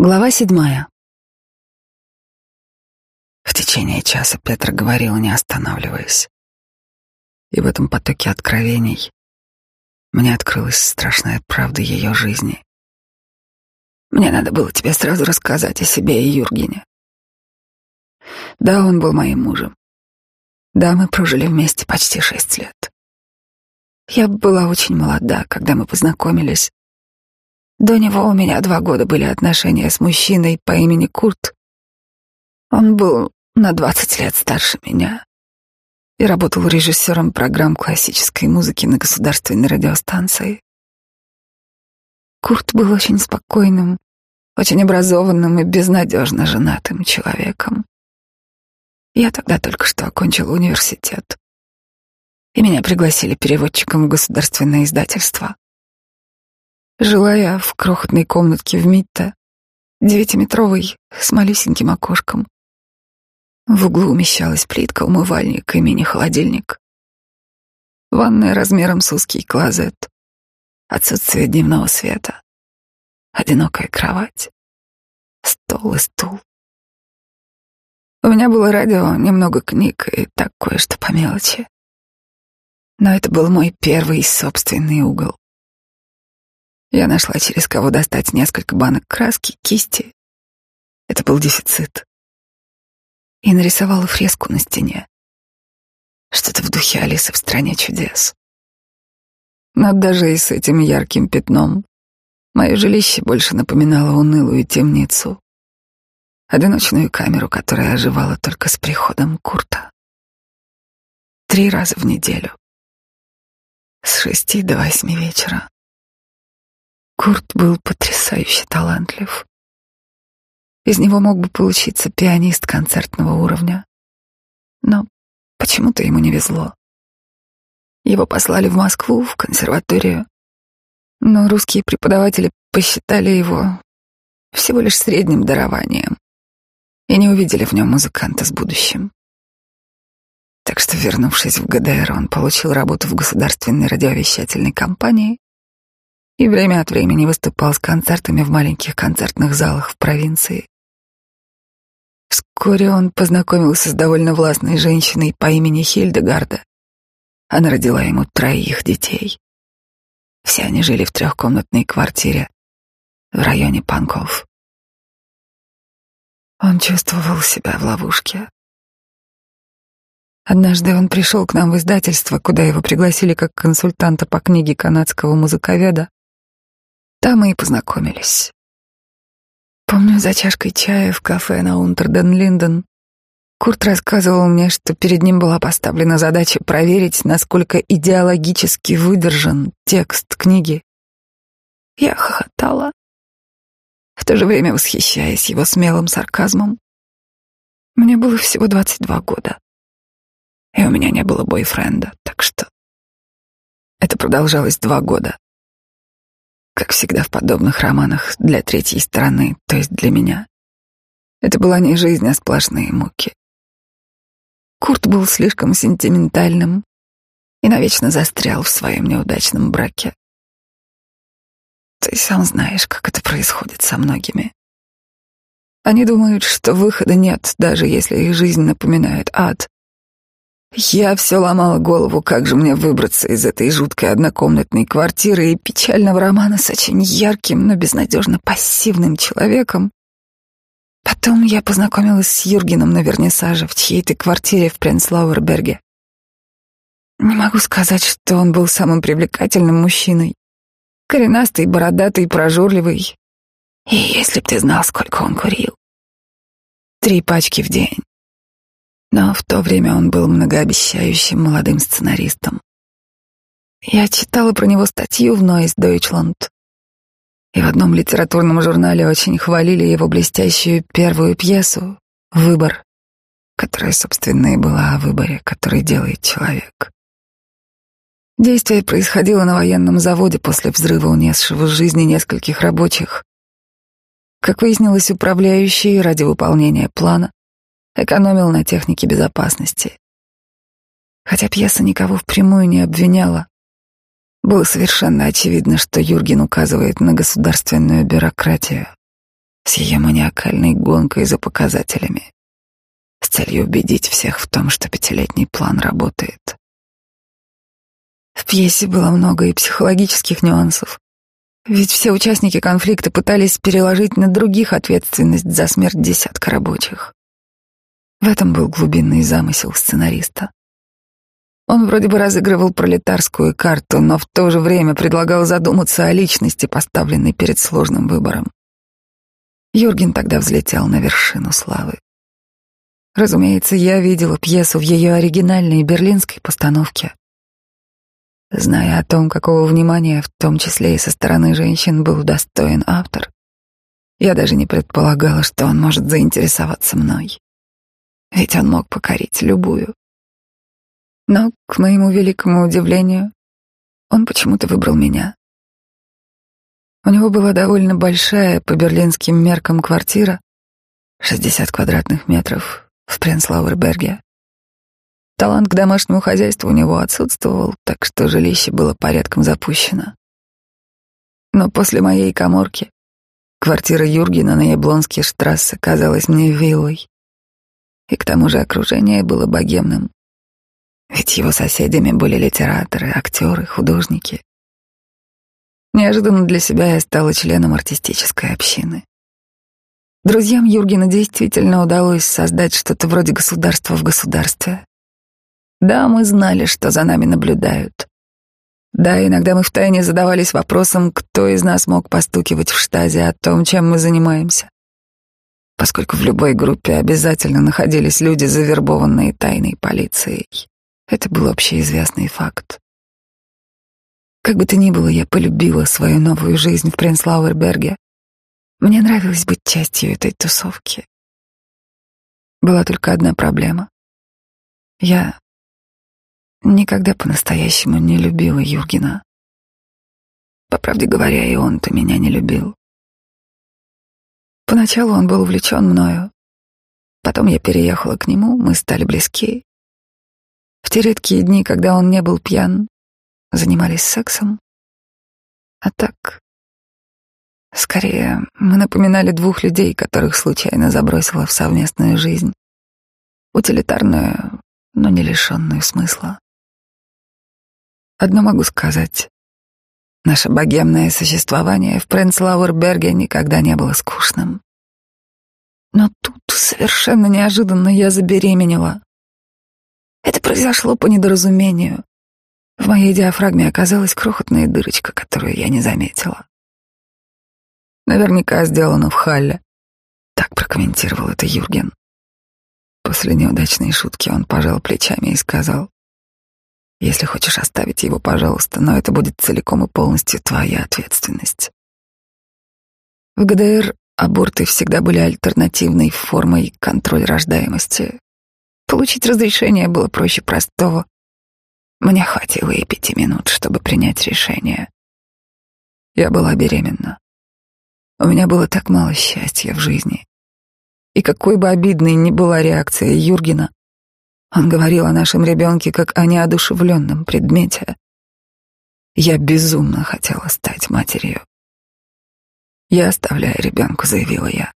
Глава седьмая. В течение часа Петр говорил, не останавливаясь. И в этом потоке откровений мне открылась страшная правда ее жизни. Мне надо было тебе сразу рассказать о себе и Юргене. Да, он был моим мужем. Да, мы прожили вместе почти шесть лет. Я была очень молода, когда мы познакомились, до него у меня два года были отношения с мужчиной по имени Курт. Он был на двадцать лет старше меня и работал режиссером программ классической музыки на государственной радиостанции. Курт был очень спокойным, очень образованным и безнадежно женатым человеком. Я тогда только что окончила университет, и меня пригласили переводчиком в государственное издательство. Жила я в крохотной комнатке в Митте, девятиметровой, с малюсеньким окошком. В углу умещалась плитка, умывальник и мини-холодильник. Ванная размером с узкий клозет. Отсутствие дневного света. Одинокая кровать. Стол и стул. У меня было радио, немного книг и так кое-что по мелочи. Но это был мой первый собственный угол. Я нашла, через кого достать несколько банок краски, кисти. Это был дефицит. И нарисовала фреску на стене. Что-то в духе Алисы в «Стране чудес». Но даже и с этим ярким пятном мое жилище больше напоминало унылую темницу, одиночную камеру, которая оживала только с приходом Курта. Три раза в неделю. С шести до восьми вечера. Курт был потрясающе талантлив. Из него мог бы получиться пианист концертного уровня. Но почему-то ему не везло. Его послали в Москву, в консерваторию. Но русские преподаватели посчитали его всего лишь средним дарованием и не увидели в нем музыканта с будущим. Так что, вернувшись в ГДР, он получил работу в государственной радиовещательной компании и время от времени выступал с концертами в маленьких концертных залах в провинции. Вскоре он познакомился с довольно властной женщиной по имени Хильдегарда. Она родила ему троих детей. Все они жили в трехкомнатной квартире в районе Панков. Он чувствовал себя в ловушке. Однажды он пришел к нам в издательство, куда его пригласили как консультанта по книге канадского музыковеда, там мы и познакомились. Помню, за чашкой чая в кафе на Унтерден-Линден Курт рассказывал мне, что перед ним была поставлена задача проверить, насколько идеологически выдержан текст книги. Я хохотала, в то же время восхищаясь его смелым сарказмом. Мне было всего 22 года, и у меня не было бойфренда, так что это продолжалось два года. Как всегда в подобных романах для третьей стороны, то есть для меня. Это была не жизнь, а сплошные муки. Курт был слишком сентиментальным и навечно застрял в своем неудачном браке. Ты сам знаешь, как это происходит со многими. Они думают, что выхода нет, даже если их жизнь напоминает ад, я все ломала голову, как же мне выбраться из этой жуткой однокомнатной квартиры и печального романа с очень ярким, но безнадежно пассивным человеком. Потом я познакомилась с Юргеном на вернисаже в чьей-то квартире в Пренслауэрберге. Не могу сказать, что он был самым привлекательным мужчиной. Коренастый, бородатый, прожорливый. И если б ты знал, сколько он курил. Три пачки в день. Но в то время он был многообещающим молодым сценаристом. Я читала про него статью в Neues Deutschland, и в одном литературном журнале очень хвалили его блестящую первую пьесу «Выбор», которая, собственно, и была о выборе, который делает человек. Действие происходило на военном заводе после взрыва, унесшего жизни нескольких рабочих. Как выяснилось, управляющий ради выполнения плана экономил на технике безопасности. Хотя пьеса никого впрямую не обвиняла, было совершенно очевидно, что Юрген указывает на государственную бюрократию, с ее маниакальной гонкой за показателями, с целью убедить всех в том, что пятилетний план работает. В пьесе было много и психологических нюансов, ведь все участники конфликта пытались переложить на других ответственность за смерть десятка рабочих. В этом был глубинный замысел сценариста. Он вроде бы разыгрывал пролетарскую карту, но в то же время предлагал задуматься о личности, поставленной перед сложным выбором. Юрген тогда взлетел на вершину славы. Разумеется, я видела пьесу в ее оригинальной берлинской постановке. Зная о том, какого внимания, в том числе и со стороны женщин, был достоин автор, я даже не предполагала, что он может заинтересоваться мной. Ведь он мог покорить любую. Но, к моему великому удивлению, он почему-то выбрал меня. У него была довольно большая по берлинским меркам квартира, 60 квадратных метров в Пренслауэрберге. Талант к домашнему хозяйству у него отсутствовал, так что жилище было порядком запущено. Но после моей коморки квартира Юргена на Яблонский штрассе казалась мне виллой. И к тому же окружение было богемным. Ведь его соседями были литераторы, актеры, художники. Неожиданно для себя я стала членом артистической общины. Друзьям Юргена действительно удалось создать что-то вроде государства в государстве. Да, мы знали, что за нами наблюдают. Да, иногда мы втайне задавались вопросом, кто из нас мог постукивать в штазе о том, чем мы занимаемся. Поскольку в любой группе обязательно находились люди, завербованные тайной полицией. Это был общеизвестный факт. Как бы то ни было, я полюбила свою новую жизнь в Пренслауэрберге. Мне нравилось быть частью этой тусовки. Была только одна проблема. Я Никогда по-настоящему не любила Юргена. По правде говоря, и он-то меня не любил. Поначалу он был увлечен мною. Потом я переехала к нему, мы стали близки. В те редкие дни, когда он не был пьян, занимались сексом. А так, скорее, мы напоминали двух людей, которых случайно забросила в совместную жизнь. Утилитарную, но не лишенную смысла. Одно могу сказать. Наше богемное существование в Пренцлауэрберге никогда не было скучным. Но тут совершенно неожиданно я забеременела. Это произошло по недоразумению. В моей диафрагме оказалась крохотная дырочка, которую я не заметила. Наверняка сделано в Халле. Так прокомментировал это Юрген. После неудачной шутки он пожал плечами и сказал, если хочешь оставить его, пожалуйста, но это будет целиком и полностью твоя ответственность. В ГДР аборты всегда были альтернативной формой контроля рождаемости. Получить разрешение было проще простого. Мне хватило и пяти минут, чтобы принять решение. Я была беременна. У меня было так мало счастья в жизни. И какой бы обидной ни была реакция Юргена, он говорил о нашем ребенке как о неодушевленном предмете. Я безумно хотела стать матерью. «Я оставляю ребенка», — заявила я.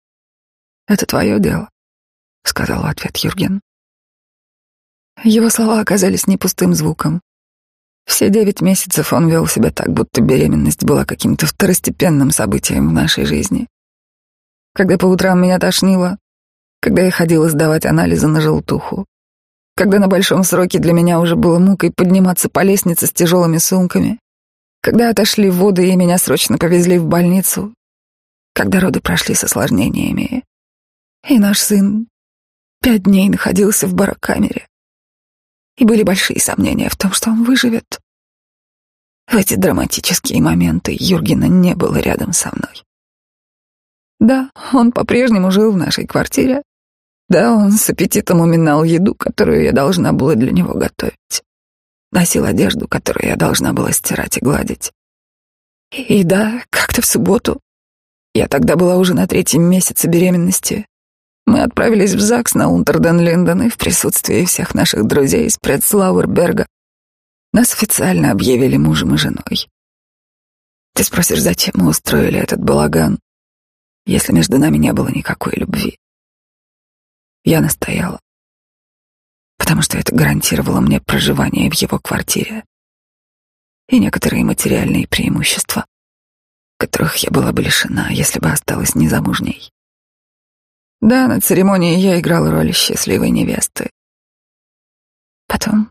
«Это твое дело», — сказал в ответ Юрген. Его слова оказались не пустым звуком. Все девять месяцев он вел себя так, будто беременность была каким-то второстепенным событием в нашей жизни. Когда по утрам меня тошнило, когда я ходила сдавать анализы на желтуху, когда на большом сроке для меня уже было мукой подниматься по лестнице с тяжелыми сумками, когда отошли воды и меня срочно повезли в больницу, когда роды прошли с осложнениями, и наш сын пять дней находился в барокамере, и были большие сомнения в том, что он выживет. В эти драматические моменты Юргена не было рядом со мной. Да, он по-прежнему жил в нашей квартире, да, он с аппетитом уминал еду, которую я должна была для него готовить. Носил одежду, которую я должна была стирать и гладить. И да, как-то в субботу, я тогда была уже на третьем месяце беременности, мы отправились в ЗАГС на Унтерден-Линден и в присутствии всех наших друзей из Предслауэрберга нас официально объявили мужем и женой. Ты спросишь, зачем мы устроили этот балаган? если между нами не было никакой любви. Я настояла, потому что это гарантировало мне проживание в его квартире и некоторые материальные преимущества, которых я была бы лишена, если бы осталась незамужней. Да, на церемонии я играла роль счастливой невесты. Потом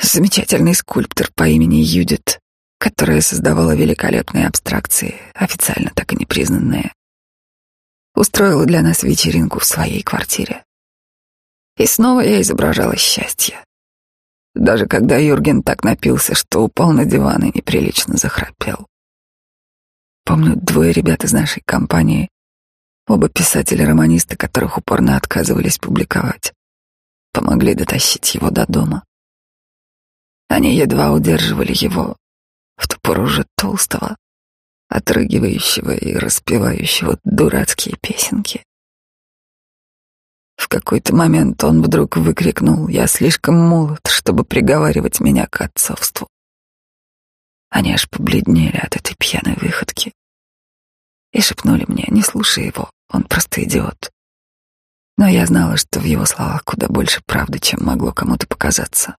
замечательный скульптор по имени Юдит, которая создавала великолепные абстракции, официально так и не признанные, устроила для нас вечеринку в своей квартире. И снова я изображала счастье. Даже когда Юрген так напился, что упал на диван и неприлично захрапел. Помню, двое ребят из нашей компании Оба писателя-романисты, которых упорно отказывались публиковать, помогли дотащить его до дома. Они едва удерживали его, в ту пору уже толстого, отрыгивающего и распевающего дурацкие песенки. В какой-то момент он вдруг выкрикнул «Я слишком молод, чтобы приговаривать меня к отцовству». Они аж побледнели от этой пьяной выходки и шепнули мне «Не слушай его, он просто идиот». Но я знала, что в его словах куда больше правды, чем могло кому-то показаться.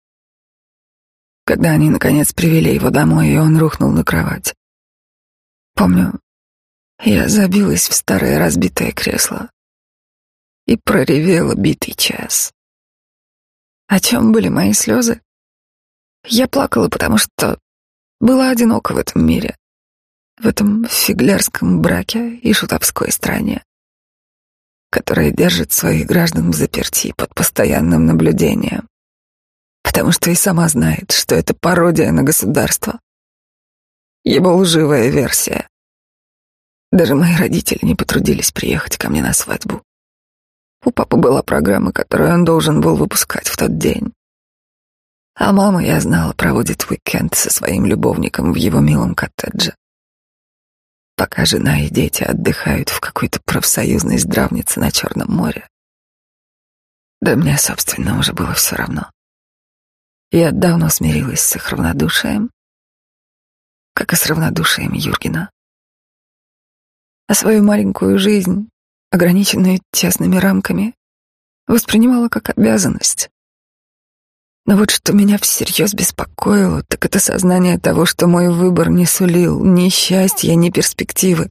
Когда они, наконец, привели его домой, и он рухнул на кровать. Помню, я забилась в старое разбитое кресло и проревела битый час. О чем были мои слезы? Я плакала, потому что была одинока в этом мире в этом фиглярском браке и шутовской стране, которая держит своих граждан в заперти под постоянным наблюдением, потому что и сама знает, что это пародия на государство, его лживая версия. Даже мои родители не потрудились приехать ко мне на свадьбу. У папы была программа, которую он должен был выпускать в тот день. А мама, я знала, проводит уикенд со своим любовником в его милом коттедже пока жена и дети отдыхают в какой-то профсоюзной здравнице на Черном море. Да мне, собственно, уже было все равно. Я давно смирилась с их равнодушием, как и с равнодушием Юргена. А свою маленькую жизнь, ограниченную тесными рамками, воспринимала как обязанность. Но вот что меня всерьез беспокоило, так это сознание того, что мой выбор не сулил ни счастья, ни перспективы.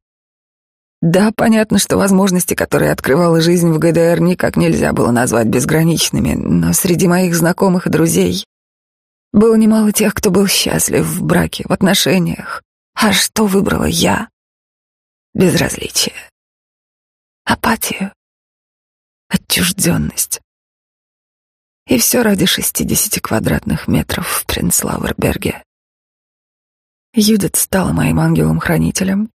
Да, понятно, что возможности, которые открывала жизнь в ГДР, никак нельзя было назвать безграничными, но среди моих знакомых и друзей было немало тех, кто был счастлив в браке, в отношениях. А что выбрала я? Безразличие. Апатию. Отчужденность. И все ради шестидесяти квадратных метров в Принцлауэрберге. Юдит стала моим ангелом-хранителем.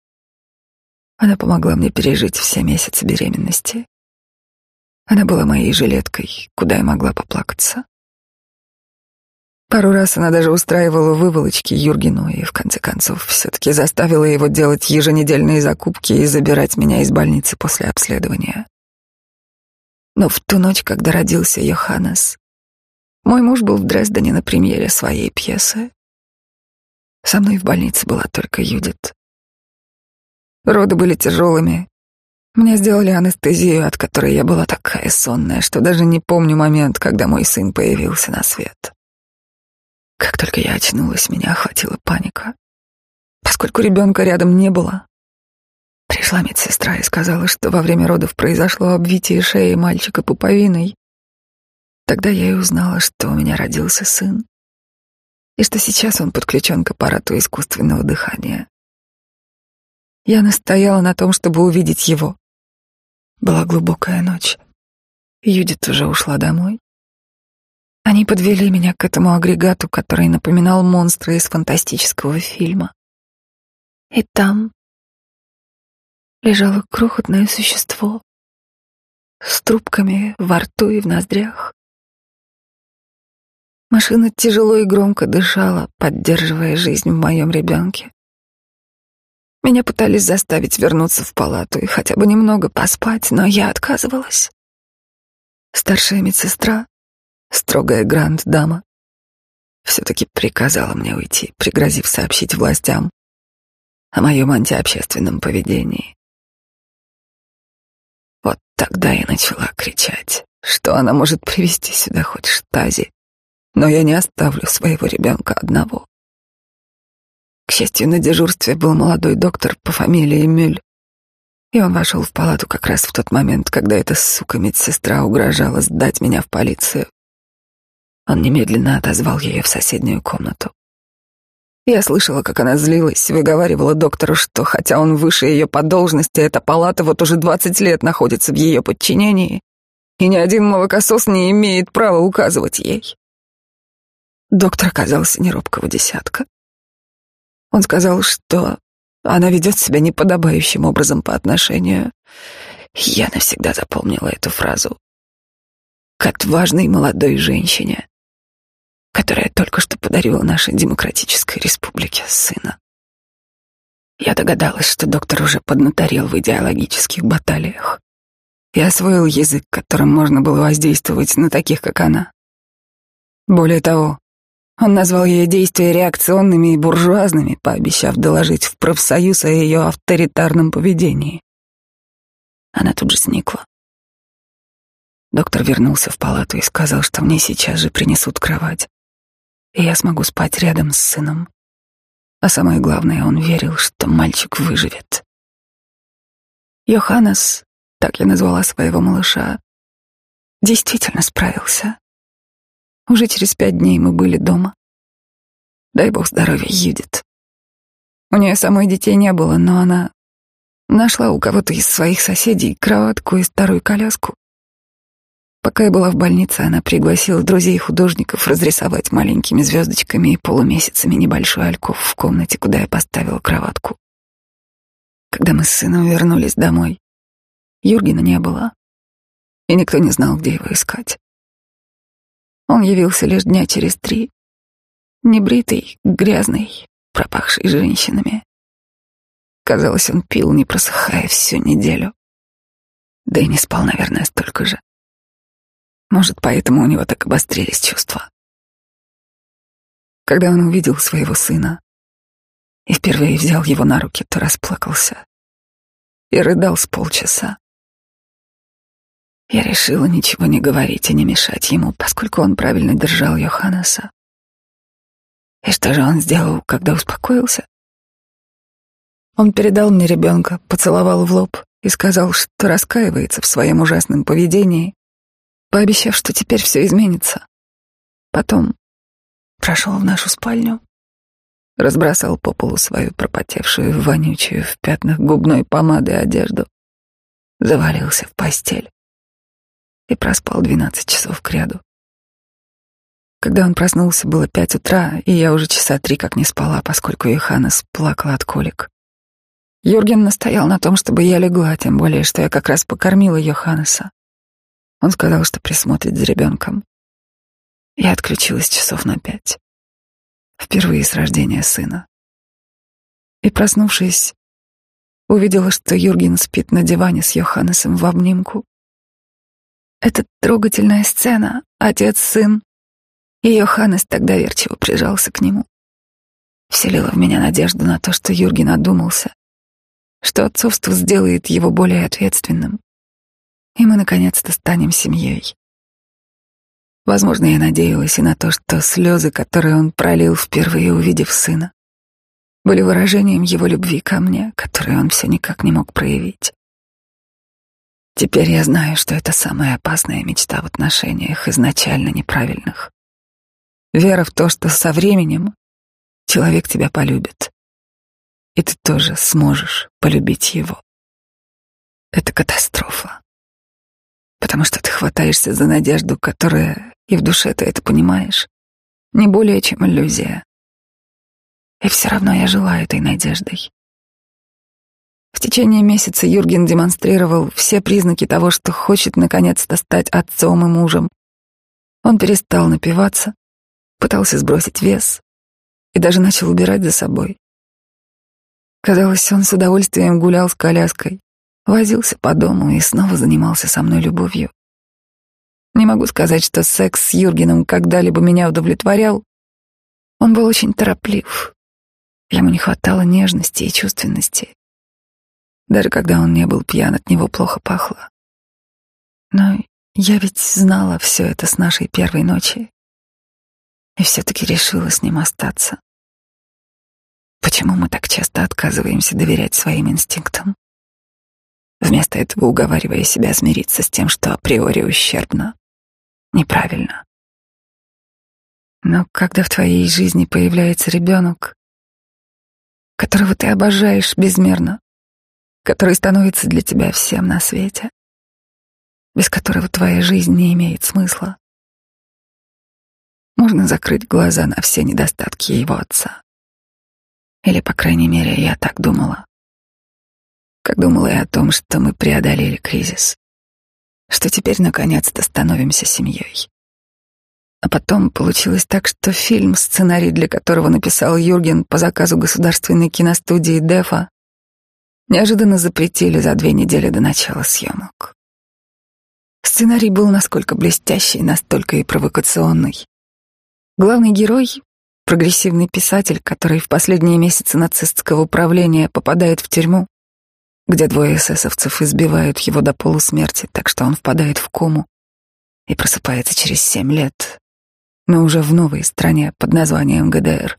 Она помогла мне пережить все месяцы беременности. Она была моей жилеткой, куда я могла поплакаться. Пару раз она даже устраивала выволочки Юргену и, в конце концов, все-таки заставила его делать еженедельные закупки и забирать меня из больницы после обследования. Но в ту ночь, когда родился Йоханнес, мой муж был в Дрездене на премьере своей пьесы. Со мной в больнице была только Юдит. Роды были тяжелыми. Мне сделали анестезию, от которой я была такая сонная, что даже не помню момент, когда мой сын появился на свет. Как только я очнулась, меня охватила паника. Поскольку ребенка рядом не было, Пришла медсестра и сказала, что во время родов произошло обвитие шеи мальчика пуповиной. Тогда я и узнала, что у меня родился сын, и что сейчас он подключен к аппарату искусственного дыхания. Я настояла на том, чтобы увидеть его. Была глубокая ночь. Юдит уже ушла домой. Они подвели меня к этому агрегату, который напоминал монстра из фантастического фильма. И там, лежало крохотное существо с трубками во рту и в ноздрях. Машина тяжело и громко дышала, поддерживая жизнь в моем ребенке. Меня пытались заставить вернуться в палату и хотя бы немного поспать, но я отказывалась. Старшая медсестра, строгая гранд-дама, все-таки приказала мне уйти, пригрозив сообщить властям о моем антиобщественном поведении. Вот тогда я начала кричать, что она может привести сюда хоть штази, но я не оставлю своего ребенка одного. К счастью, на дежурстве был молодой доктор по фамилии Мюль, и он вошел в палату как раз в тот момент, когда эта сука медсестра угрожала сдать меня в полицию. Он немедленно отозвал ее в соседнюю комнату. Я слышала, как она злилась, выговаривала доктору, что хотя он выше ее по должности, эта палата вот уже двадцать лет находится в ее подчинении, и ни один молокосос не имеет права указывать ей. Доктор оказался неробкого десятка. Он сказал, что она ведет себя неподобающим образом по отношению. Я навсегда запомнила эту фразу. К отважной молодой женщине, которая только что подарила нашей демократической республике сына. Я догадалась, что доктор уже поднаторел в идеологических баталиях и освоил язык, которым можно было воздействовать на таких, как она. Более того, он назвал ее действия реакционными и буржуазными, пообещав доложить в профсоюз о ее авторитарном поведении. Она тут же сникла. Доктор вернулся в палату и сказал, что мне сейчас же принесут кровать и я смогу спать рядом с сыном. А самое главное, он верил, что мальчик выживет. Йоханнес, так я назвала своего малыша, действительно справился. Уже через пять дней мы были дома. Дай бог здоровья, Юдит. У нее самой детей не было, но она нашла у кого-то из своих соседей кроватку и старую коляску Пока я была в больнице, она пригласила друзей-художников разрисовать маленькими звездочками и полумесяцами небольшой альков в комнате, куда я поставила кроватку. Когда мы с сыном вернулись домой, Юргена не было, и никто не знал, где его искать. Он явился лишь дня через три, небритый, грязный, пропахший женщинами. Казалось, он пил, не просыхая всю неделю. Да и не спал, наверное, столько же. Может, поэтому у него так обострились чувства. Когда он увидел своего сына и впервые взял его на руки, то расплакался и рыдал с полчаса. Я решила ничего не говорить и не мешать ему, поскольку он правильно держал Йоханнеса. И что же он сделал, когда успокоился? Он передал мне ребенка, поцеловал в лоб и сказал, что раскаивается в своем ужасном поведении пообещав, что теперь все изменится. Потом прошел в нашу спальню, разбросал по полу свою пропотевшую, вонючую в пятнах губной помады одежду, завалился в постель и проспал двенадцать часов кряду. Когда он проснулся, было пять утра, и я уже часа три как не спала, поскольку Йоханнес плакал от колик. Юрген настоял на том, чтобы я легла, тем более, что я как раз покормила Йоханнеса. Он сказал, что присмотрит за ребенком. Я отключилась часов на пять. Впервые с рождения сына. И, проснувшись, увидела, что Юрген спит на диване с Йоханнесом в обнимку. Это трогательная сцена, отец-сын, и Йоханнес так доверчиво прижался к нему. Вселила в меня надежду на то, что Юрген одумался, что отцовство сделает его более ответственным и мы наконец-то станем семьей. Возможно, я надеялась и на то, что слезы, которые он пролил впервые, увидев сына, были выражением его любви ко мне, которую он все никак не мог проявить. Теперь я знаю, что это самая опасная мечта в отношениях, изначально неправильных. Вера в то, что со временем человек тебя полюбит, и ты тоже сможешь полюбить его. Это катастрофа потому что ты хватаешься за надежду, которая, и в душе ты это понимаешь, не более чем иллюзия. И все равно я жила этой надеждой. В течение месяца Юрген демонстрировал все признаки того, что хочет наконец-то стать отцом и мужем. Он перестал напиваться, пытался сбросить вес и даже начал убирать за собой. Казалось, он с удовольствием гулял с коляской, возился по дому и снова занимался со мной любовью. Не могу сказать, что секс с Юргеном когда-либо меня удовлетворял. Он был очень тороплив. Ему не хватало нежности и чувственности. Даже когда он не был пьян, от него плохо пахло. Но я ведь знала все это с нашей первой ночи и все-таки решила с ним остаться. Почему мы так часто отказываемся доверять своим инстинктам? Вместо этого уговаривая себя смириться с тем, что априори ущербно, неправильно. Но когда в твоей жизни появляется ребенок, которого ты обожаешь безмерно, который становится для тебя всем на свете, без которого твоя жизнь не имеет смысла, можно закрыть глаза на все недостатки его отца. Или, по крайней мере, я так думала. Как думала и о том, что мы преодолели кризис, что теперь наконец-то становимся семьей. А потом получилось так, что фильм, сценарий для которого написал Юрген по заказу государственной киностудии Дефа, неожиданно запретили за две недели до начала съемок. Сценарий был насколько блестящий, настолько и провокационный. Главный герой — прогрессивный писатель, который в последние месяцы нацистского управления попадает в тюрьму, где двое эсэсовцев избивают его до полусмерти, так что он впадает в кому и просыпается через семь лет, но уже в новой стране под названием ГДР.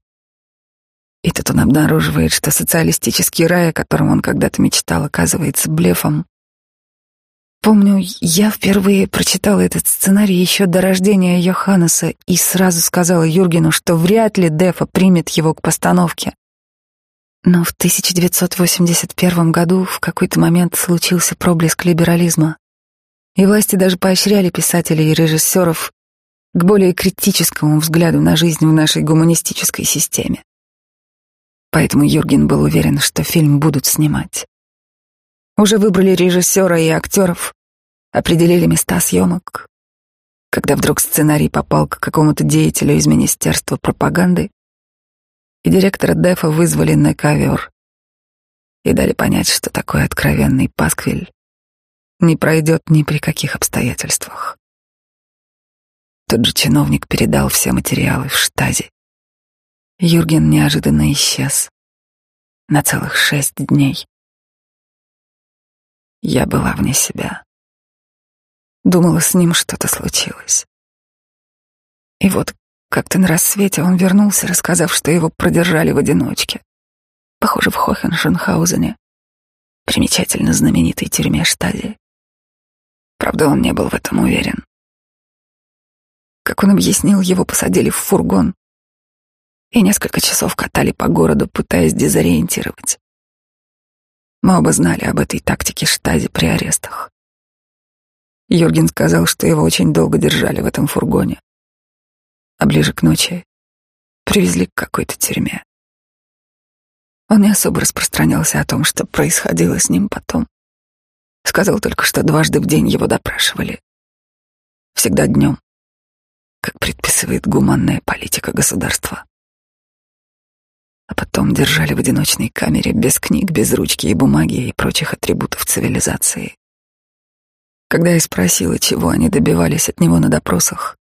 И тут он обнаруживает, что социалистический рай, о котором он когда-то мечтал, оказывается блефом, Помню, я впервые прочитала этот сценарий еще до рождения Йоханнеса и сразу сказала Юргену, что вряд ли Дефа примет его к постановке. Но в 1981 году в какой-то момент случился проблеск либерализма, и власти даже поощряли писателей и режиссеров к более критическому взгляду на жизнь в нашей гуманистической системе. Поэтому Юрген был уверен, что фильм будут снимать. Уже выбрали режиссера и актеров, определили места съемок. Когда вдруг сценарий попал к какому-то деятелю из Министерства пропаганды, и директора Дефа вызвали на ковер и дали понять, что такой откровенный пасквиль не пройдет ни при каких обстоятельствах. Тот же чиновник передал все материалы в штазе. Юрген неожиданно исчез на целых шесть дней. Я была вне себя. Думала, с ним что-то случилось. И вот как-то на рассвете он вернулся, рассказав, что его продержали в одиночке. Похоже, в Хохеншенхаузене, примечательно знаменитой тюрьме штади. Правда, он не был в этом уверен. Как он объяснил, его посадили в фургон и несколько часов катали по городу, пытаясь дезориентировать. Мы оба знали об этой тактике штази при арестах. Юрген сказал, что его очень долго держали в этом фургоне. А ближе к ночи привезли к какой-то тюрьме. Он не особо распространялся о том, что происходило с ним потом. Сказал только, что дважды в день его допрашивали. Всегда днем, как предписывает гуманная политика государства а потом держали в одиночной камере без книг, без ручки и бумаги и прочих атрибутов цивилизации. Когда я спросила, чего они добивались от него на допросах,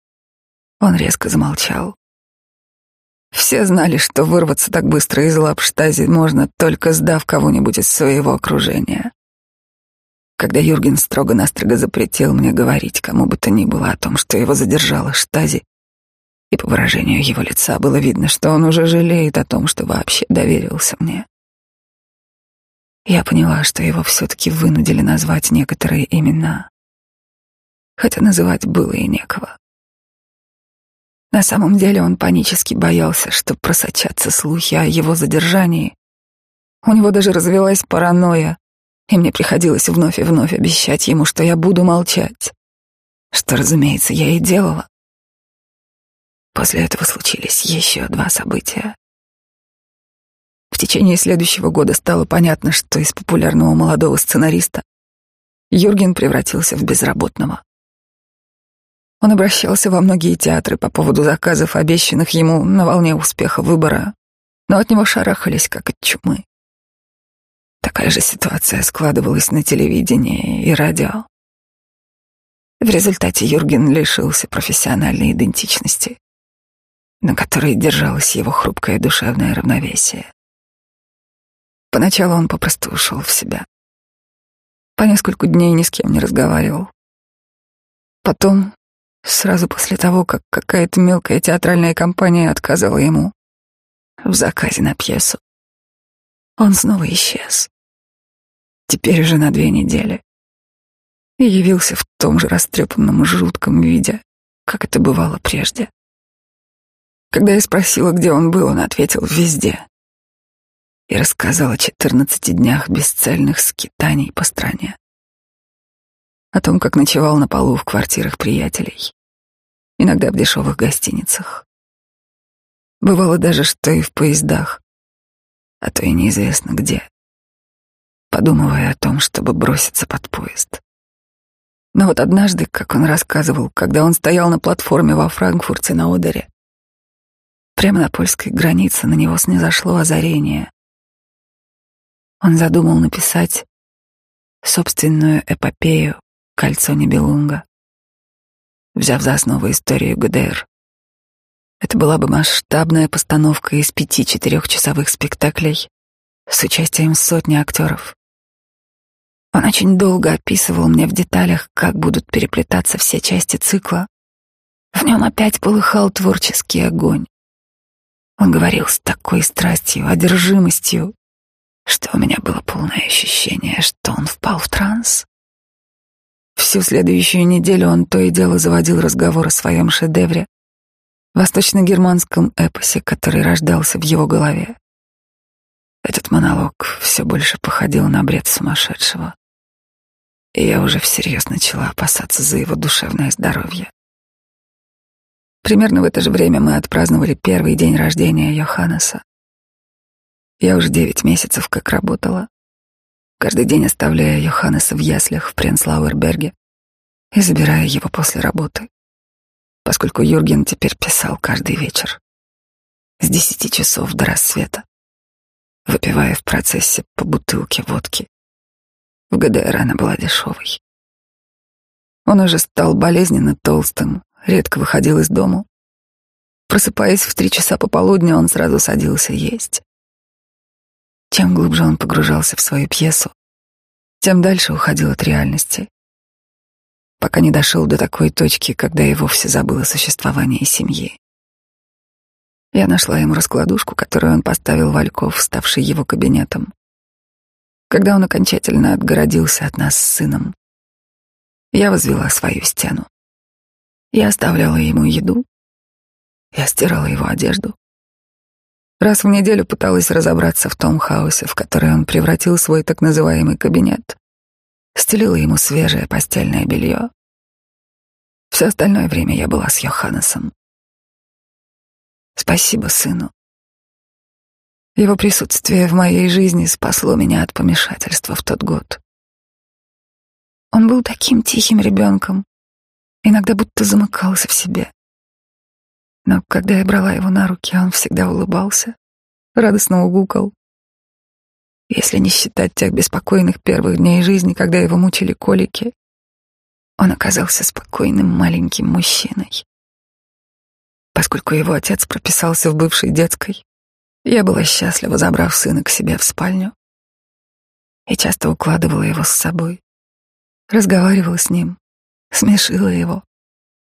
он резко замолчал. Все знали, что вырваться так быстро из лап штази можно, только сдав кого-нибудь из своего окружения. Когда Юрген строго-настрого запретил мне говорить кому бы то ни было о том, что его задержала штази, и по выражению его лица было видно, что он уже жалеет о том, что вообще доверился мне. Я поняла, что его все-таки вынудили назвать некоторые имена, хотя называть было и некого. На самом деле он панически боялся, что просочатся слухи о его задержании. У него даже развелась паранойя, и мне приходилось вновь и вновь обещать ему, что я буду молчать, что, разумеется, я и делала. После этого случились еще два события. В течение следующего года стало понятно, что из популярного молодого сценариста Юрген превратился в безработного. Он обращался во многие театры по поводу заказов, обещанных ему на волне успеха выбора, но от него шарахались, как от чумы. Такая же ситуация складывалась на телевидении и радио. В результате Юрген лишился профессиональной идентичности на которой держалось его хрупкое душевное равновесие. Поначалу он попросту ушел в себя. По несколько дней ни с кем не разговаривал. Потом, сразу после того, как какая-то мелкая театральная компания отказала ему в заказе на пьесу, он снова исчез. Теперь уже на две недели. И явился в том же растрепанном жутком виде, как это бывало прежде. Когда я спросила, где он был, он ответил «везде» и рассказал о четырнадцати днях бесцельных скитаний по стране. О том, как ночевал на полу в квартирах приятелей, иногда в дешевых гостиницах. Бывало даже, что и в поездах, а то и неизвестно где, подумывая о том, чтобы броситься под поезд. Но вот однажды, как он рассказывал, когда он стоял на платформе во Франкфурте на Одере, прямо на польской границе на него снизошло озарение. Он задумал написать собственную эпопею «Кольцо Небелунга», взяв за основу историю ГДР. Это была бы масштабная постановка из пяти четырехчасовых спектаклей с участием сотни актеров. Он очень долго описывал мне в деталях, как будут переплетаться все части цикла. В нем опять полыхал творческий огонь. Он говорил с такой страстью, одержимостью, что у меня было полное ощущение, что он впал в транс. Всю следующую неделю он то и дело заводил разговор о своем шедевре, восточно-германском эпосе, который рождался в его голове. Этот монолог все больше походил на бред сумасшедшего, и я уже всерьез начала опасаться за его душевное здоровье. Примерно в это же время мы отпраздновали первый день рождения Йоханнеса. Я уже девять месяцев как работала, каждый день оставляя Йоханнеса в яслях в Пренслауэрберге и забирая его после работы, поскольку Юрген теперь писал каждый вечер с десяти часов до рассвета, выпивая в процессе по бутылке водки. В ГДР она была дешевой. Он уже стал болезненно толстым, редко выходил из дому. Просыпаясь в три часа пополудня, он сразу садился есть. Чем глубже он погружался в свою пьесу, тем дальше уходил от реальности, пока не дошел до такой точки, когда и вовсе забыл о существовании семьи. Я нашла ему раскладушку, которую он поставил Вальков, ставший его кабинетом. Когда он окончательно отгородился от нас с сыном, я возвела свою стену. Я оставляла ему еду, я стирала его одежду, Раз в неделю пыталась разобраться в том хаосе, в который он превратил свой так называемый кабинет. Стелила ему свежее постельное белье. Все остальное время я была с Йоханнесом. Спасибо сыну. Его присутствие в моей жизни спасло меня от помешательства в тот год. Он был таким тихим ребенком, иногда будто замыкался в себе. Но когда я брала его на руки, он всегда улыбался, радостно угукал. Если не считать тех беспокойных первых дней жизни, когда его мучили колики, он оказался спокойным маленьким мужчиной. Поскольку его отец прописался в бывшей детской, я была счастлива, забрав сына к себе в спальню и часто укладывала его с собой, разговаривала с ним, смешила его,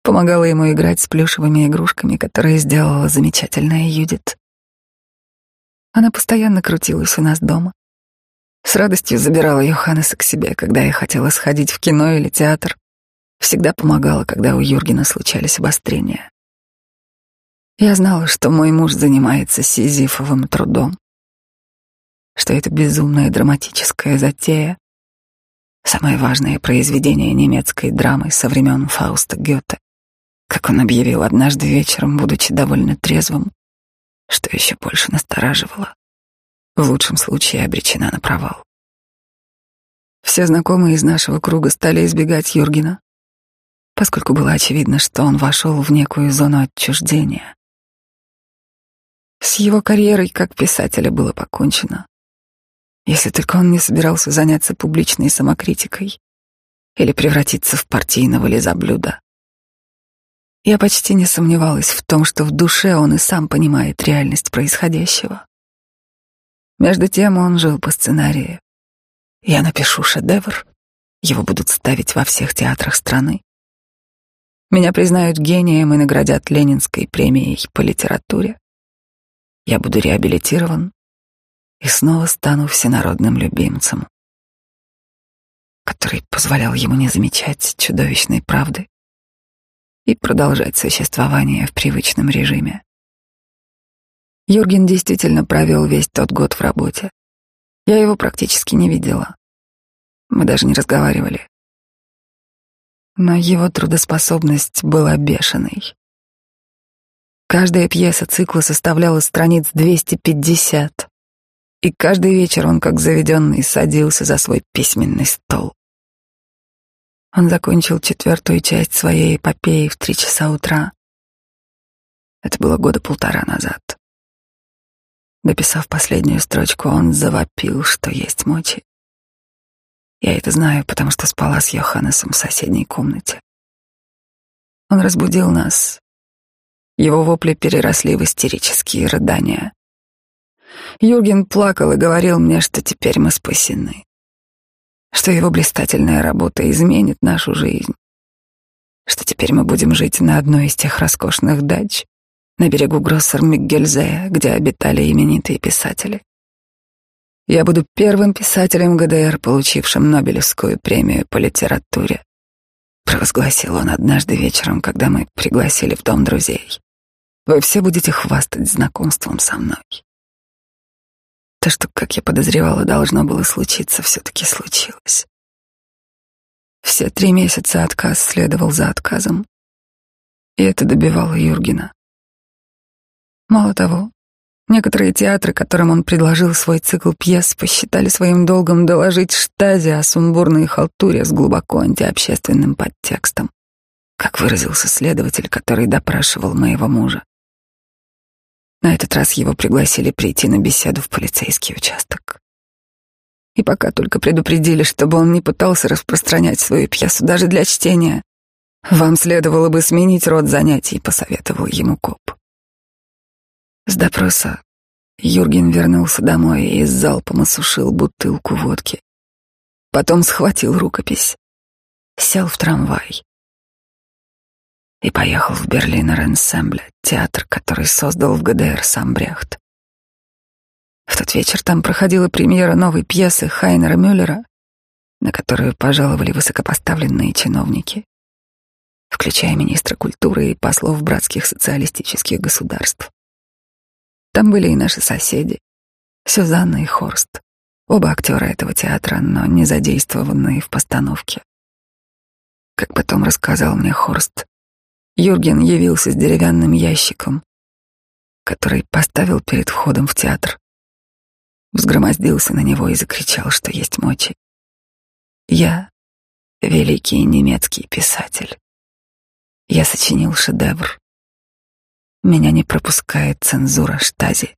помогала ему играть с плюшевыми игрушками, которые сделала замечательная Юдит. Она постоянно крутилась у нас дома. С радостью забирала Йоханнеса к себе, когда я хотела сходить в кино или театр. Всегда помогала, когда у Юргена случались обострения. Я знала, что мой муж занимается сизифовым трудом, что это безумная драматическая затея, самое важное произведение немецкой драмы со времен Фауста Гёте как он объявил однажды вечером, будучи довольно трезвым, что еще больше настораживало. В лучшем случае обречена на провал. Все знакомые из нашего круга стали избегать Юргена, поскольку было очевидно, что он вошел в некую зону отчуждения. С его карьерой как писателя было покончено, если только он не собирался заняться публичной самокритикой или превратиться в партийного лизоблюда. Я почти не сомневалась в том, что в душе он и сам понимает реальность происходящего. Между тем он жил по сценарию. Я напишу шедевр, его будут ставить во всех театрах страны. Меня признают гением и наградят Ленинской премией по литературе. Я буду реабилитирован и снова стану всенародным любимцем, который позволял ему не замечать чудовищной правды и продолжать существование в привычном режиме. Юрген действительно провел весь тот год в работе. Я его практически не видела. Мы даже не разговаривали. Но его трудоспособность была бешеной. Каждая пьеса цикла составляла страниц 250, и каждый вечер он, как заведенный, садился за свой письменный стол. Он закончил четвертую часть своей эпопеи в три часа утра. Это было года полтора назад. Дописав последнюю строчку, он завопил, что есть мочи. Я это знаю, потому что спала с Йоханнесом в соседней комнате. Он разбудил нас. Его вопли переросли в истерические рыдания. Юрген плакал и говорил мне, что теперь мы спасены, что его блистательная работа изменит нашу жизнь, что теперь мы будем жить на одной из тех роскошных дач, на берегу Гроссер-Миггельзея, где обитали именитые писатели. Я буду первым писателем ГДР, получившим Нобелевскую премию по литературе, провозгласил он однажды вечером, когда мы пригласили в дом друзей. Вы все будете хвастать знакомством со мной. То, что, как я подозревала, должно было случиться, все-таки случилось. Все три месяца отказ следовал за отказом, и это добивало Юргена. Мало того, некоторые театры, которым он предложил свой цикл пьес, посчитали своим долгом доложить штазе о сумбурной халтуре с глубоко антиобщественным подтекстом, как выразился следователь, который допрашивал моего мужа. На этот раз его пригласили прийти на беседу в полицейский участок. И пока только предупредили, чтобы он не пытался распространять свою пьесу даже для чтения, вам следовало бы сменить род занятий, посоветовал ему коп. С допроса Юрген вернулся домой и с залпом осушил бутылку водки. Потом схватил рукопись, сел в трамвай и поехал в Берлинер Энсембле, театр, который создал в ГДР сам Брехт. В тот вечер там проходила премьера новой пьесы Хайнера Мюллера, на которую пожаловали высокопоставленные чиновники, включая министра культуры и послов братских социалистических государств. Там были и наши соседи, Сюзанна и Хорст, оба актера этого театра, но не задействованные в постановке. Как потом рассказал мне Хорст, Юрген явился с деревянным ящиком, который поставил перед входом в театр. Взгромоздился на него и закричал, что есть мочи. Я — великий немецкий писатель. Я сочинил шедевр. Меня не пропускает цензура штази.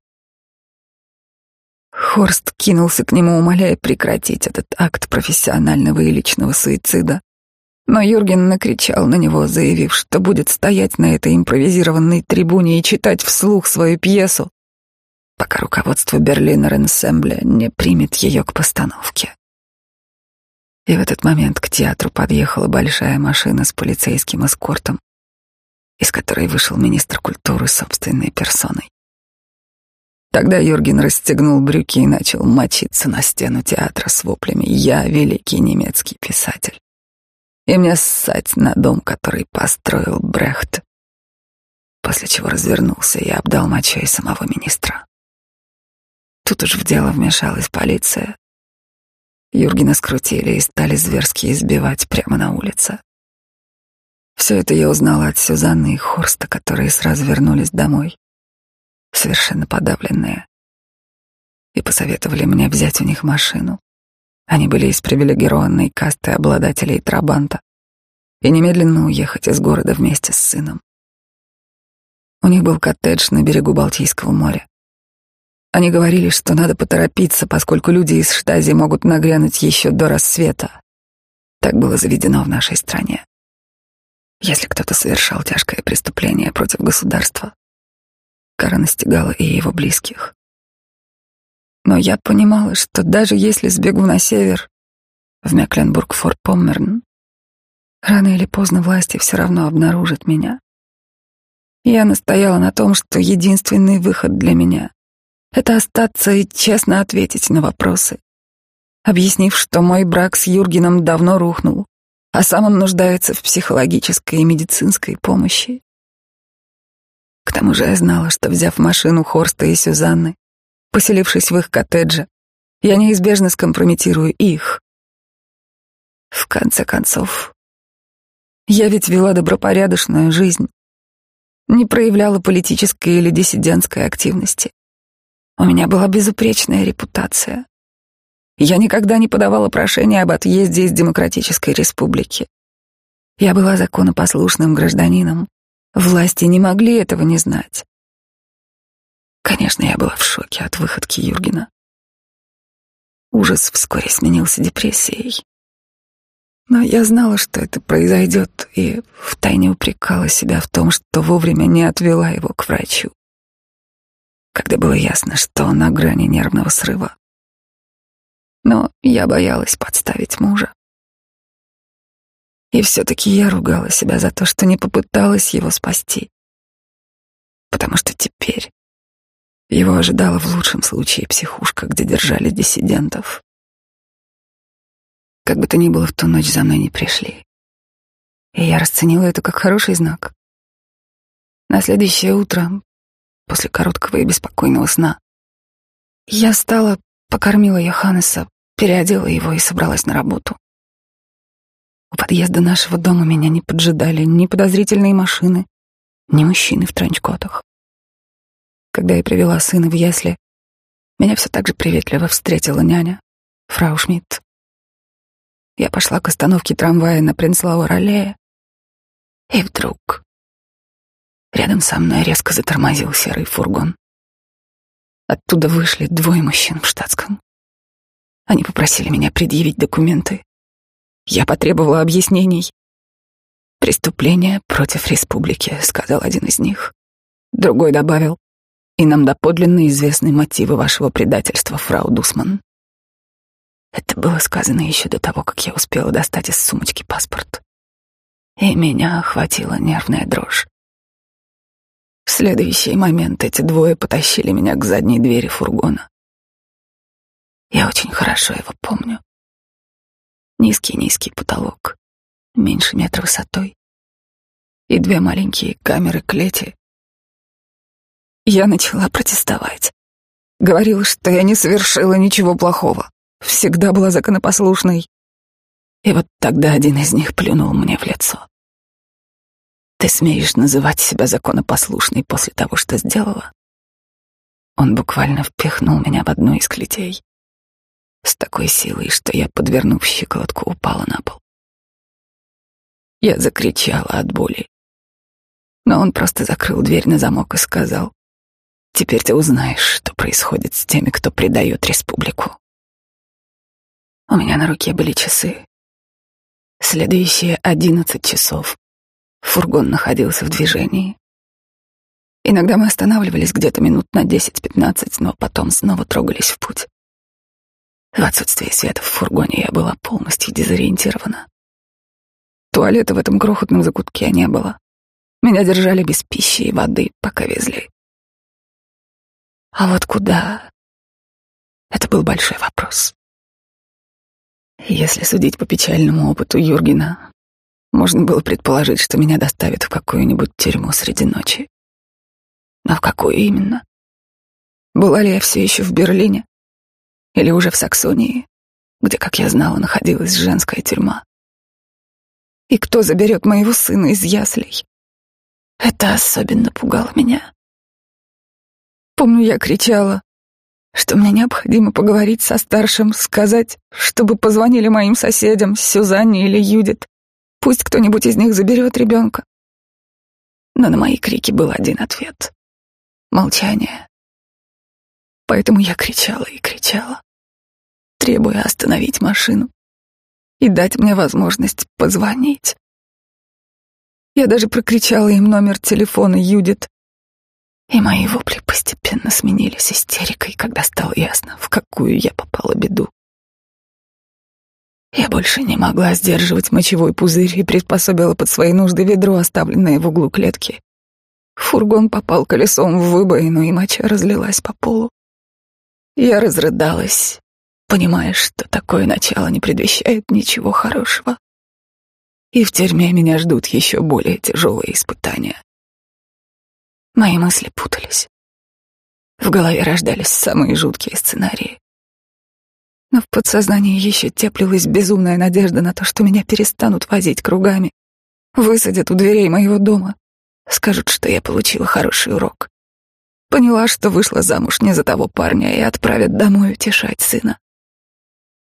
Хорст кинулся к нему, умоляя прекратить этот акт профессионального и личного суицида. Но Юрген накричал на него, заявив, что будет стоять на этой импровизированной трибуне и читать вслух свою пьесу, пока руководство Берлинер Энсембля не примет ее к постановке. И в этот момент к театру подъехала большая машина с полицейским эскортом, из которой вышел министр культуры собственной персоной. Тогда Юрген расстегнул брюки и начал мочиться на стену театра с воплями «Я великий немецкий писатель». И мне ссать на дом, который построил Брехт. После чего развернулся и обдал мочой самого министра. Тут уж в дело вмешалась полиция. Юргена скрутили и стали зверски избивать прямо на улице. Все это я узнала от Сюзанны и Хорста, которые сразу вернулись домой, совершенно подавленные, и посоветовали мне взять у них машину. Они были из привилегированной касты обладателей Трабанта и немедленно уехать из города вместе с сыном. У них был коттедж на берегу Балтийского моря. Они говорили, что надо поторопиться, поскольку люди из Штази могут нагрянуть еще до рассвета. Так было заведено в нашей стране. Если кто-то совершал тяжкое преступление против государства, кара настигала и его близких. Но я понимала, что даже если сбегу на север, в Мекленбург-Форт-Поммерн, Рано или поздно власти все равно обнаружат меня. Я настояла на том, что единственный выход для меня — это остаться и честно ответить на вопросы, объяснив, что мой брак с Юргеном давно рухнул, а сам он нуждается в психологической и медицинской помощи. К тому же я знала, что, взяв машину Хорста и Сюзанны, поселившись в их коттедже, я неизбежно скомпрометирую их. В конце концов, я ведь вела добропорядочную жизнь, не проявляла политической или диссидентской активности. У меня была безупречная репутация. Я никогда не подавала прошения об отъезде из Демократической Республики. Я была законопослушным гражданином. Власти не могли этого не знать. Конечно, я была в шоке от выходки Юргена. Ужас вскоре сменился депрессией. Но я знала, что это произойдет, и втайне упрекала себя в том, что вовремя не отвела его к врачу. Когда было ясно, что он на грани нервного срыва. Но я боялась подставить мужа. И все-таки я ругала себя за то, что не попыталась его спасти. Потому что теперь его ожидала в лучшем случае психушка, где держали диссидентов. Как бы то ни было, в ту ночь за мной не пришли. И я расценила это как хороший знак. На следующее утро, после короткого и беспокойного сна, я встала, покормила Йоханнеса, переодела его и собралась на работу. У подъезда нашего дома меня не поджидали ни подозрительные машины, ни мужчины в тренчкотах. Когда я привела сына в ясли, меня все так же приветливо встретила няня, фрау Шмидт. Я пошла к остановке трамвая на Принцлауэр-аллее, и вдруг рядом со мной резко затормозил серый фургон. Оттуда вышли двое мужчин в штатском. Они попросили меня предъявить документы. Я потребовала объяснений. «Преступление против республики», — сказал один из них. Другой добавил, «И нам доподлинно известны мотивы вашего предательства, фрау Дусман». Это было сказано еще до того, как я успела достать из сумочки паспорт. И меня охватила нервная дрожь. В следующий момент эти двое потащили меня к задней двери фургона. Я очень хорошо его помню. Низкий-низкий потолок, меньше метра высотой, и две маленькие камеры клети. Я начала протестовать. Говорила, что я не совершила ничего плохого всегда была законопослушной. И вот тогда один из них плюнул мне в лицо. Ты смеешь называть себя законопослушной после того, что сделала? Он буквально впихнул меня в одну из клетей с такой силой, что я, подвернув щиколотку, упала на пол. Я закричала от боли. Но он просто закрыл дверь на замок и сказал, «Теперь ты узнаешь, что происходит с теми, кто предает республику». У меня на руке были часы. Следующие одиннадцать часов фургон находился в движении. Иногда мы останавливались где-то минут на десять-пятнадцать, но потом снова трогались в путь. В отсутствие света в фургоне я была полностью дезориентирована. Туалета в этом крохотном закутке не было. Меня держали без пищи и воды, пока везли. А вот куда? Это был большой вопрос. Если судить по печальному опыту Юргена, можно было предположить, что меня доставят в какую-нибудь тюрьму среди ночи. Но в какую именно? Была ли я все еще в Берлине? Или уже в Саксонии, где, как я знала, находилась женская тюрьма? И кто заберет моего сына из яслей? Это особенно пугало меня. Помню, я кричала что мне необходимо поговорить со старшим, сказать, чтобы позвонили моим соседям, Сюзанне или Юдит. Пусть кто-нибудь из них заберет ребенка. Но на мои крики был один ответ — молчание. Поэтому я кричала и кричала, требуя остановить машину и дать мне возможность позвонить. Я даже прокричала им номер телефона Юдит, и мои вопли постепенно сменились истерикой, когда стало ясно, в какую я попала беду. Я больше не могла сдерживать мочевой пузырь и приспособила под свои нужды ведро, оставленное в углу клетки. Фургон попал колесом в выбоину, и моча разлилась по полу. Я разрыдалась, понимая, что такое начало не предвещает ничего хорошего. И в тюрьме меня ждут еще более тяжелые испытания. Мои мысли путались. В голове рождались самые жуткие сценарии. Но в подсознании еще теплилась безумная надежда на то, что меня перестанут возить кругами, высадят у дверей моего дома, скажут, что я получила хороший урок. Поняла, что вышла замуж не за того парня и отправят домой утешать сына.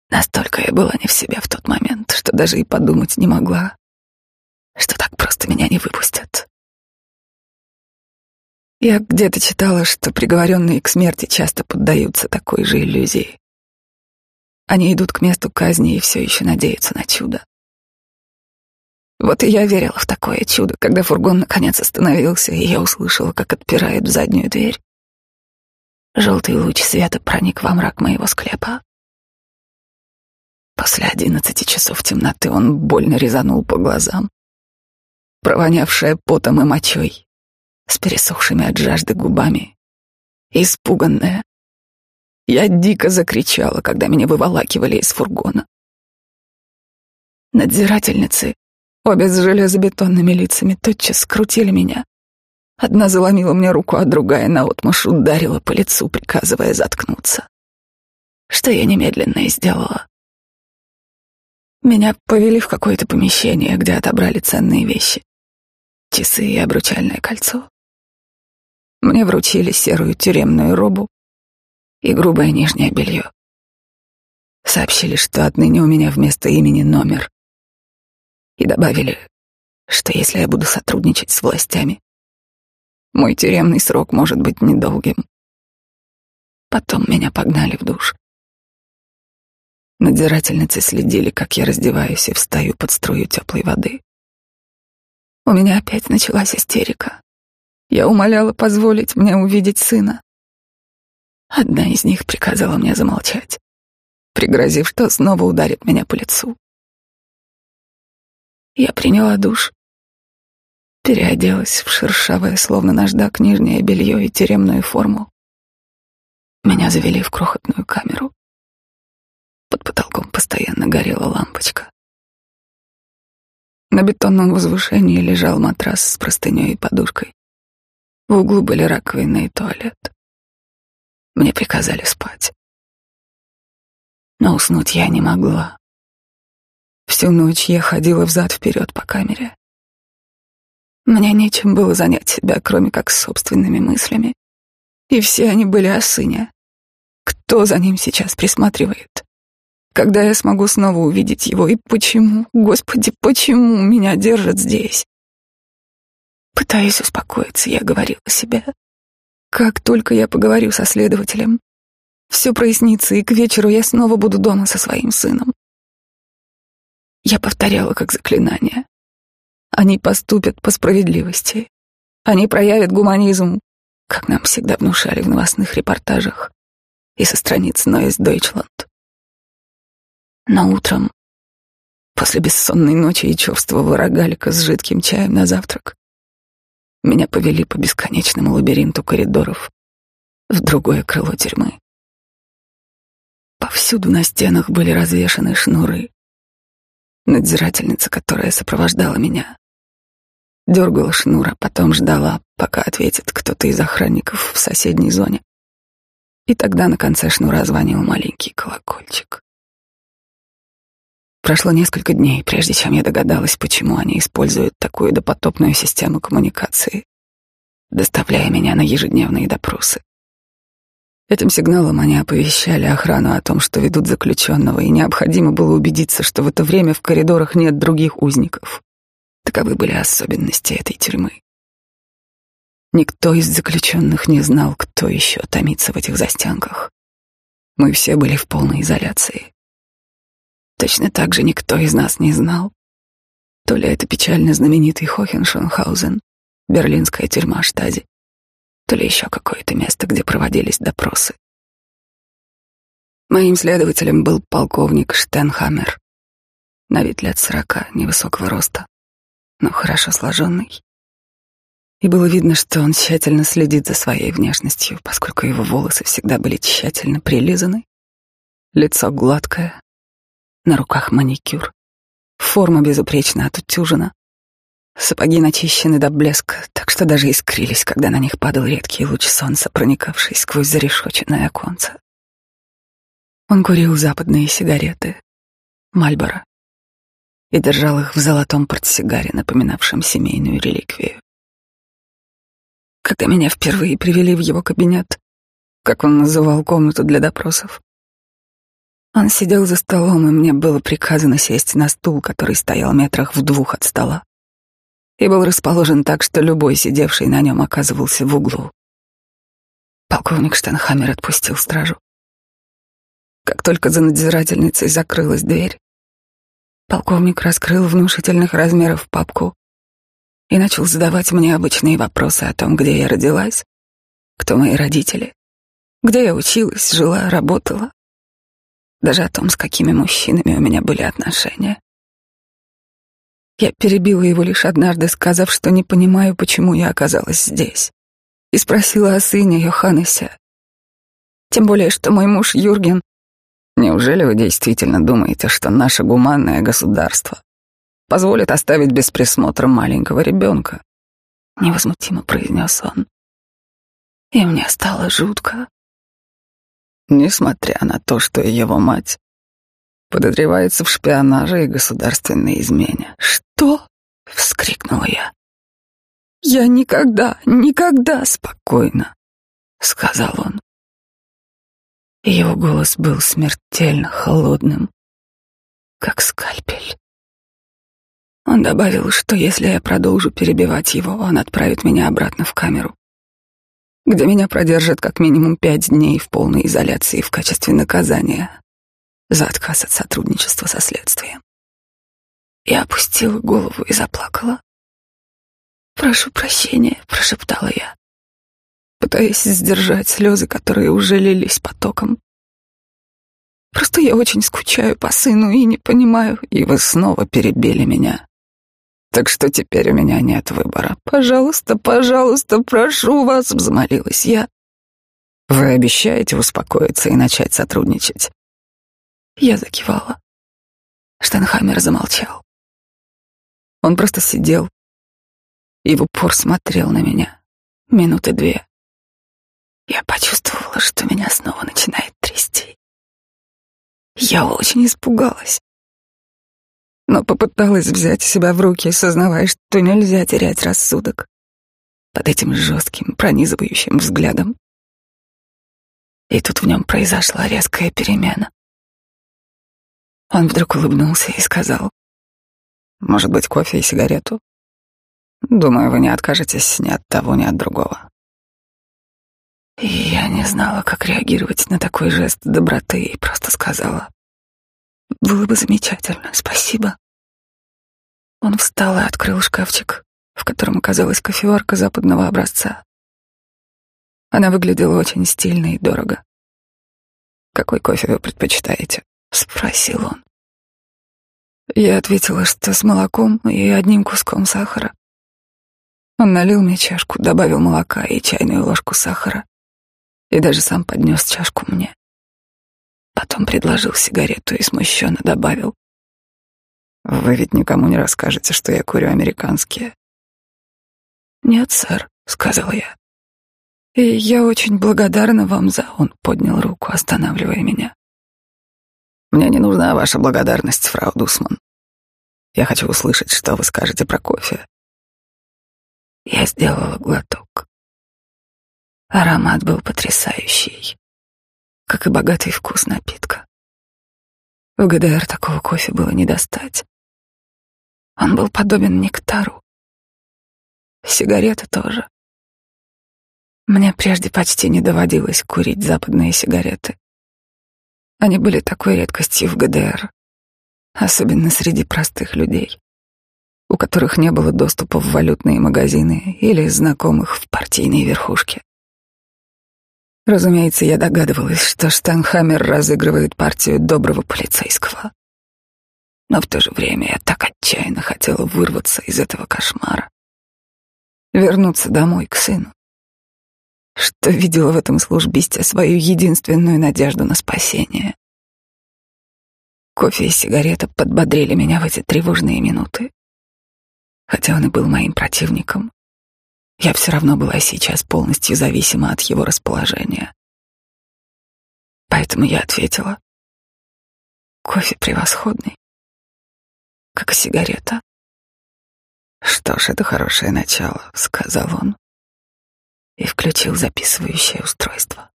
Настолько я была не в себе в тот момент, что даже и подумать не могла, что так просто меня не выпустят. Я где-то читала, что приговоренные к смерти часто поддаются такой же иллюзии. Они идут к месту казни и все еще надеются на чудо. Вот и я верила в такое чудо, когда фургон наконец остановился, и я услышала, как отпирает в заднюю дверь. Желтый луч света проник во мрак моего склепа. После одиннадцати часов темноты он больно резанул по глазам. Провонявшая потом и мочой, с пересохшими от жажды губами, испуганная, я дико закричала, когда меня выволакивали из фургона. Надзирательницы, обе с железобетонными лицами, тотчас скрутили меня. Одна заломила мне руку, а другая наотмашь ударила по лицу, приказывая заткнуться. Что я немедленно и сделала. Меня повели в какое-то помещение, где отобрали ценные вещи. Часы и обручальное кольцо. Мне вручили серую тюремную робу, и грубое нижнее белье. Сообщили, что отныне у меня вместо имени номер. И добавили, что если я буду сотрудничать с властями, мой тюремный срок может быть недолгим. Потом меня погнали в душ. Надзирательницы следили, как я раздеваюсь и встаю под струю теплой воды. У меня опять началась истерика. Я умоляла позволить мне увидеть сына. Одна из них приказала мне замолчать, пригрозив, что снова ударит меня по лицу. Я приняла душ, переоделась в шершавое, словно наждак, нижнее белье и тюремную форму. Меня завели в крохотную камеру. Под потолком постоянно горела лампочка. На бетонном возвышении лежал матрас с простыней и подушкой. В углу были раковина и туалет. Мне приказали спать. Но уснуть я не могла. Всю ночь я ходила взад-вперед по камере. Мне нечем было занять себя, кроме как собственными мыслями. И все они были о сыне. Кто за ним сейчас присматривает? Когда я смогу снова увидеть его? И почему, Господи, почему меня держат здесь? Пытаясь успокоиться, я говорила себе. Как только я поговорю со следователем, все прояснится, и к вечеру я снова буду дома со своим сыном. Я повторяла как заклинание. Они поступят по справедливости. Они проявят гуманизм, как нам всегда внушали в новостных репортажах и со страниц Neues Deutschland. Но утром, после бессонной ночи и черствого рогалика с жидким чаем на завтрак, меня повели по бесконечному лабиринту коридоров в другое крыло тюрьмы. Повсюду на стенах были развешаны шнуры. Надзирательница, которая сопровождала меня, дергала шнур, а потом ждала, пока ответит кто-то из охранников в соседней зоне. И тогда на конце шнура звонил маленький колокольчик. Прошло несколько дней, прежде чем я догадалась, почему они используют такую допотопную систему коммуникации, доставляя меня на ежедневные допросы. Этим сигналом они оповещали охрану о том, что ведут заключенного, и необходимо было убедиться, что в это время в коридорах нет других узников. Таковы были особенности этой тюрьмы. Никто из заключенных не знал, кто еще томится в этих застенках. Мы все были в полной изоляции. Точно так же никто из нас не знал, то ли это печально знаменитый Хохеншонхаузен, берлинская тюрьма Штази, то ли еще какое-то место, где проводились допросы. Моим следователем был полковник Штенхаммер, на вид лет сорока, невысокого роста, но хорошо сложенный. И было видно, что он тщательно следит за своей внешностью, поскольку его волосы всегда были тщательно прилизаны, лицо гладкое, на руках маникюр, форма безупречно отутюжена, сапоги начищены до блеска, так что даже искрились, когда на них падал редкий луч солнца, проникавший сквозь зарешоченное оконце. Он курил западные сигареты, Мальборо, и держал их в золотом портсигаре, напоминавшем семейную реликвию. Когда меня впервые привели в его кабинет, как он называл комнату для допросов, он сидел за столом, и мне было приказано сесть на стул, который стоял метрах в двух от стола, и был расположен так, что любой, сидевший на нем, оказывался в углу. Полковник Штенхаммер отпустил стражу. Как только за надзирательницей закрылась дверь, полковник раскрыл внушительных размеров папку и начал задавать мне обычные вопросы о том, где я родилась, кто мои родители, где я училась, жила, работала, даже о том, с какими мужчинами у меня были отношения. Я перебила его лишь однажды, сказав, что не понимаю, почему я оказалась здесь, и спросила о сыне Йоханнесе. Тем более, что мой муж Юрген... Неужели вы действительно думаете, что наше гуманное государство позволит оставить без присмотра маленького ребенка? Невозмутимо произнес он. И мне стало жутко. Несмотря на то, что его мать подозревается в шпионаже и государственной измене. «Что?» — вскрикнула я. «Я никогда, никогда спокойно», — сказал он. Его голос был смертельно холодным, как скальпель. Он добавил, что если я продолжу перебивать его, он отправит меня обратно в камеру, где меня продержат как минимум пять дней в полной изоляции в качестве наказания за отказ от сотрудничества со следствием. Я опустила голову и заплакала. «Прошу прощения», — прошептала я, пытаясь сдержать слезы, которые уже лились потоком. «Просто я очень скучаю по сыну и не понимаю, и вы снова перебили меня. Так что теперь у меня нет выбора. Пожалуйста, пожалуйста, прошу вас, взмолилась я. Вы обещаете успокоиться и начать сотрудничать? Я закивала. Штенхаймер замолчал. Он просто сидел и в упор смотрел на меня. Минуты две. Я почувствовала, что меня снова начинает трясти. Я очень испугалась но попыталась взять себя в руки, сознавая, что нельзя терять рассудок под этим жестким, пронизывающим взглядом. И тут в нем произошла резкая перемена. Он вдруг улыбнулся и сказал, «Может быть, кофе и сигарету? Думаю, вы не откажетесь ни от того, ни от другого». И я не знала, как реагировать на такой жест доброты и просто сказала, было бы замечательно, спасибо. Он встал и открыл шкафчик, в котором оказалась кофеварка западного образца. Она выглядела очень стильно и дорого. «Какой кофе вы предпочитаете?» — спросил он. Я ответила, что с молоком и одним куском сахара. Он налил мне чашку, добавил молока и чайную ложку сахара, и даже сам поднес чашку мне. Потом предложил сигарету и смущенно добавил. «Вы ведь никому не расскажете, что я курю американские?» «Нет, сэр», — сказал я. «И я очень благодарна вам за...» Он поднял руку, останавливая меня. «Мне не нужна ваша благодарность, фрау Дусман. Я хочу услышать, что вы скажете про кофе». Я сделала глоток. Аромат был потрясающий как и богатый вкус напитка. В ГДР такого кофе было не достать. Он был подобен нектару. Сигареты тоже. Мне прежде почти не доводилось курить западные сигареты. Они были такой редкостью в ГДР, особенно среди простых людей, у которых не было доступа в валютные магазины или знакомых в партийной верхушке. Разумеется, я догадывалась, что Штанхаммер разыгрывает партию доброго полицейского. Но в то же время я так отчаянно хотела вырваться из этого кошмара, вернуться домой к сыну, что видела в этом службисте свою единственную надежду на спасение. Кофе и сигарета подбодрили меня в эти тревожные минуты. Хотя он и был моим противником, я все равно была сейчас полностью зависима от его расположения. Поэтому я ответила. Кофе превосходный, как сигарета. Что ж, это хорошее начало, сказал он и включил записывающее устройство.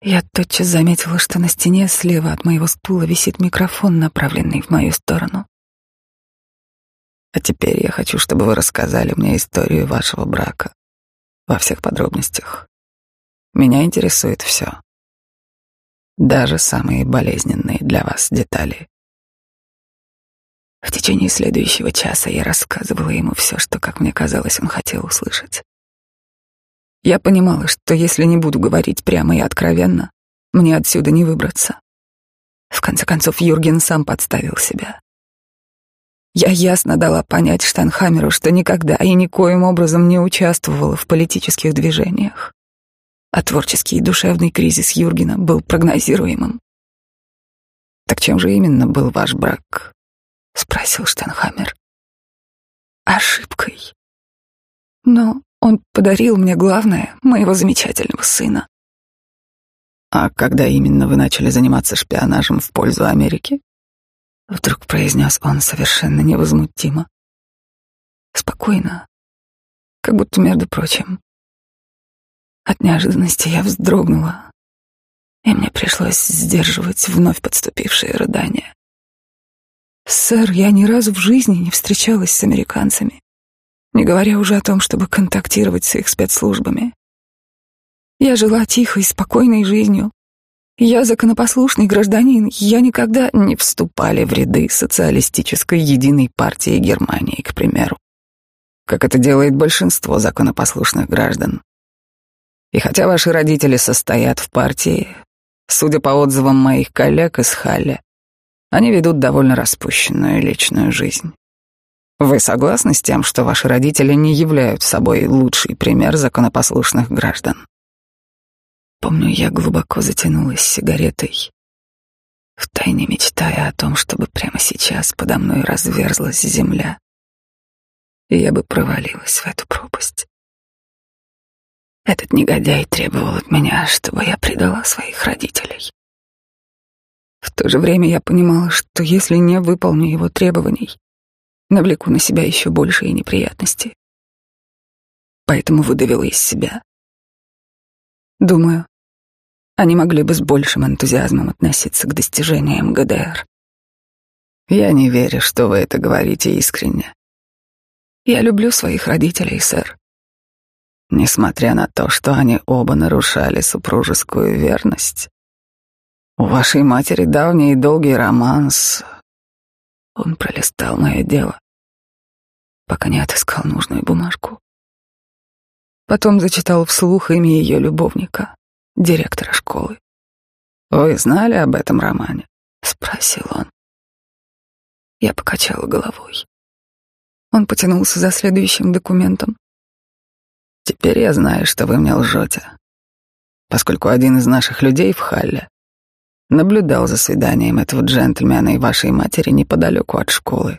Я тотчас заметила, что на стене слева от моего стула висит микрофон, направленный в мою сторону. А теперь я хочу, чтобы вы рассказали мне историю вашего брака во всех подробностях. Меня интересует все. Даже самые болезненные для вас детали. В течение следующего часа я рассказывала ему все, что, как мне казалось, он хотел услышать. Я понимала, что если не буду говорить прямо и откровенно, мне отсюда не выбраться. В конце концов, Юрген сам подставил себя. Я ясно дала понять Штанхамеру, что никогда и никоим образом не участвовала в политических движениях. А творческий и душевный кризис Юргена был прогнозируемым. «Так чем же именно был ваш брак?» — спросил Штанхамер. «Ошибкой. Но он подарил мне главное, моего замечательного сына. А когда именно вы начали заниматься шпионажем в пользу Америки? Вдруг произнес он совершенно невозмутимо. Спокойно, как будто, между прочим. От неожиданности я вздрогнула, и мне пришлось сдерживать вновь подступившие рыдания. «Сэр, я ни разу в жизни не встречалась с американцами не говоря уже о том, чтобы контактировать с их спецслужбами. Я жила тихой, спокойной жизнью. Я законопослушный гражданин, я никогда не вступали в ряды социалистической единой партии Германии, к примеру, как это делает большинство законопослушных граждан. И хотя ваши родители состоят в партии, судя по отзывам моих коллег из Халля, они ведут довольно распущенную личную жизнь. Вы согласны с тем, что ваши родители не являются собой лучший пример законопослушных граждан? Помню, я глубоко затянулась сигаретой, втайне мечтая о том, чтобы прямо сейчас подо мной разверзлась земля, и я бы провалилась в эту пропасть. Этот негодяй требовал от меня, чтобы я предала своих родителей. В то же время я понимала, что если не выполню его требований, навлеку на себя еще большие неприятности. Поэтому выдавила из себя. Думаю, они могли бы с большим энтузиазмом относиться к достижениям ГДР. Я не верю, что вы это говорите искренне. Я люблю своих родителей, сэр. Несмотря на то, что они оба нарушали супружескую верность. У вашей матери давний и долгий роман с он пролистал мое дело, пока не отыскал нужную бумажку. Потом зачитал вслух имя ее любовника, директора школы. «Вы знали об этом романе?» — спросил он. Я покачала головой. Он потянулся за следующим документом. «Теперь я знаю, что вы мне лжете, поскольку один из наших людей в Халле Наблюдал за свиданием этого джентльмена и вашей матери неподалеку от школы.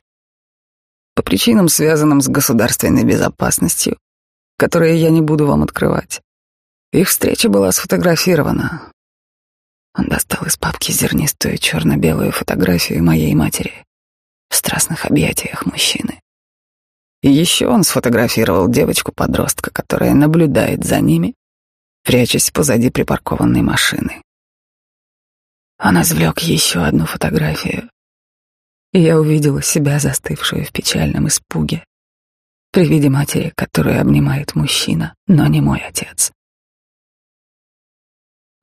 По причинам, связанным с государственной безопасностью, которые я не буду вам открывать. Их встреча была сфотографирована. Он достал из папки зернистую черно-белую фотографию моей матери в страстных объятиях мужчины. И еще он сфотографировал девочку-подростка, которая наблюдает за ними, прячась позади припаркованной машины. Он извлек еще одну фотографию, и я увидела себя, застывшую в печальном испуге, при виде матери, которую обнимает мужчина, но не мой отец.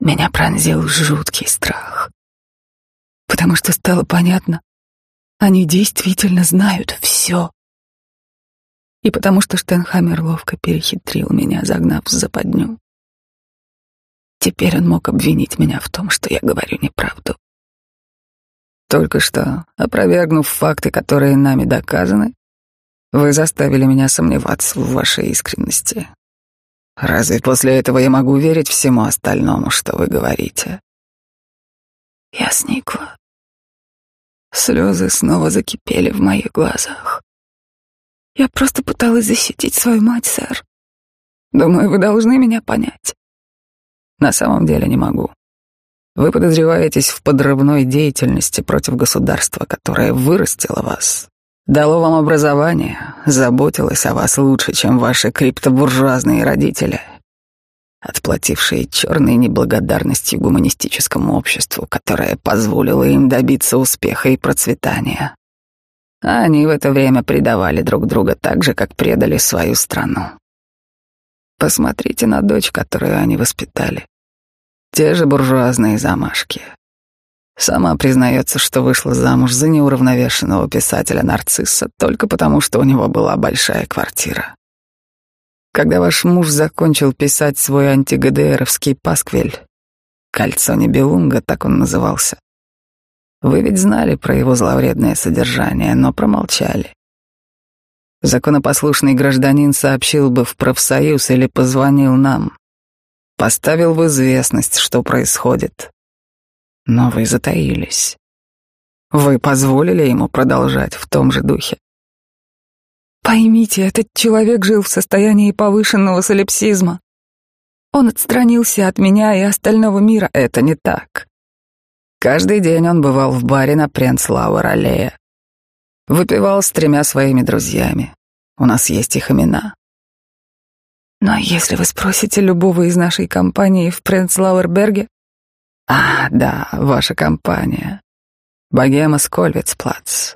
Меня пронзил жуткий страх, потому что стало понятно, они действительно знают все. И потому что Штенхаммер ловко перехитрил меня, загнав в западню. Теперь он мог обвинить меня в том, что я говорю неправду. Только что, опровергнув факты, которые нами доказаны, вы заставили меня сомневаться в вашей искренности. Разве после этого я могу верить всему остальному, что вы говорите? Я сникла. Слезы снова закипели в моих глазах. Я просто пыталась защитить свою мать, сэр. Думаю, вы должны меня понять. На самом деле не могу. Вы подозреваетесь в подрывной деятельности против государства, которое вырастило вас, дало вам образование, заботилось о вас лучше, чем ваши криптобуржуазные родители, отплатившие черной неблагодарностью гуманистическому обществу, которое позволило им добиться успеха и процветания. А они в это время предавали друг друга так же, как предали свою страну. Посмотрите на дочь, которую они воспитали. Те же буржуазные замашки. Сама признается, что вышла замуж за неуравновешенного писателя-нарцисса только потому, что у него была большая квартира. Когда ваш муж закончил писать свой антигдровский пасквиль, «Кольцо Небелунга», так он назывался, вы ведь знали про его зловредное содержание, но промолчали. Законопослушный гражданин сообщил бы в профсоюз или позвонил нам, поставил в известность, что происходит. Но вы затаились. Вы позволили ему продолжать в том же духе. Поймите, этот человек жил в состоянии повышенного солипсизма. Он отстранился от меня и остального мира. Это не так. Каждый день он бывал в баре на Пренцлауэр-аллее. Выпивал с тремя своими друзьями. У нас есть их имена. Но если вы спросите любого из нашей компании в Пренцлауэрберге... А, да, ваша компания. Богема Скольвицплац.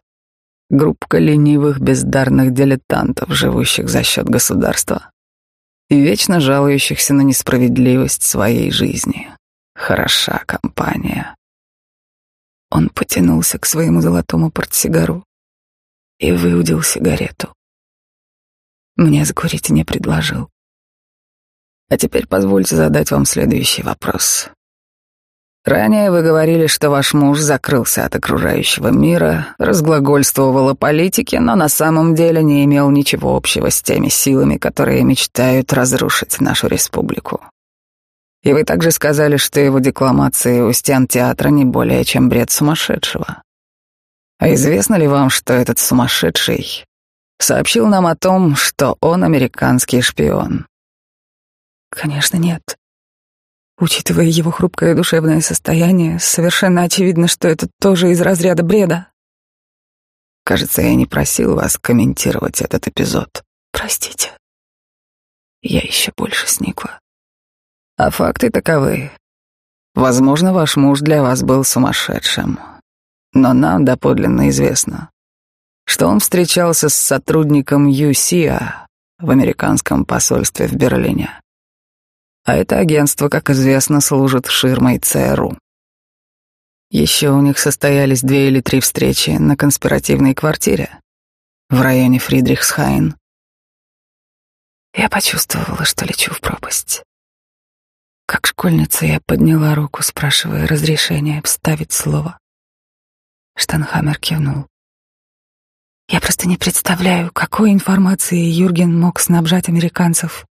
Группка ленивых, бездарных дилетантов, живущих за счет государства и вечно жалующихся на несправедливость своей жизни. Хороша компания. Он потянулся к своему золотому портсигару и выудил сигарету. Мне закурить не предложил. А теперь позвольте задать вам следующий вопрос. Ранее вы говорили, что ваш муж закрылся от окружающего мира, разглагольствовал о политике, но на самом деле не имел ничего общего с теми силами, которые мечтают разрушить нашу республику. И вы также сказали, что его декламации у стен театра не более чем бред сумасшедшего. А известно ли вам, что этот сумасшедший сообщил нам о том, что он американский шпион? Конечно, нет. Учитывая его хрупкое душевное состояние, совершенно очевидно, что это тоже из разряда бреда. Кажется, я не просил вас комментировать этот эпизод. Простите. Я еще больше сникла. А факты таковы. Возможно, ваш муж для вас был сумасшедшим. Но нам доподлинно известно, что он встречался с сотрудником UCA в американском посольстве в Берлине. А это агентство, как известно, служит ширмой ЦРУ. Еще у них состоялись две или три встречи на конспиративной квартире в районе Фридрихсхайн. Я почувствовала, что лечу в пропасть. Как школьница я подняла руку, спрашивая разрешения вставить слово. Штанхаммер кивнул. Я просто не представляю, какой информацией Юрген мог снабжать американцев,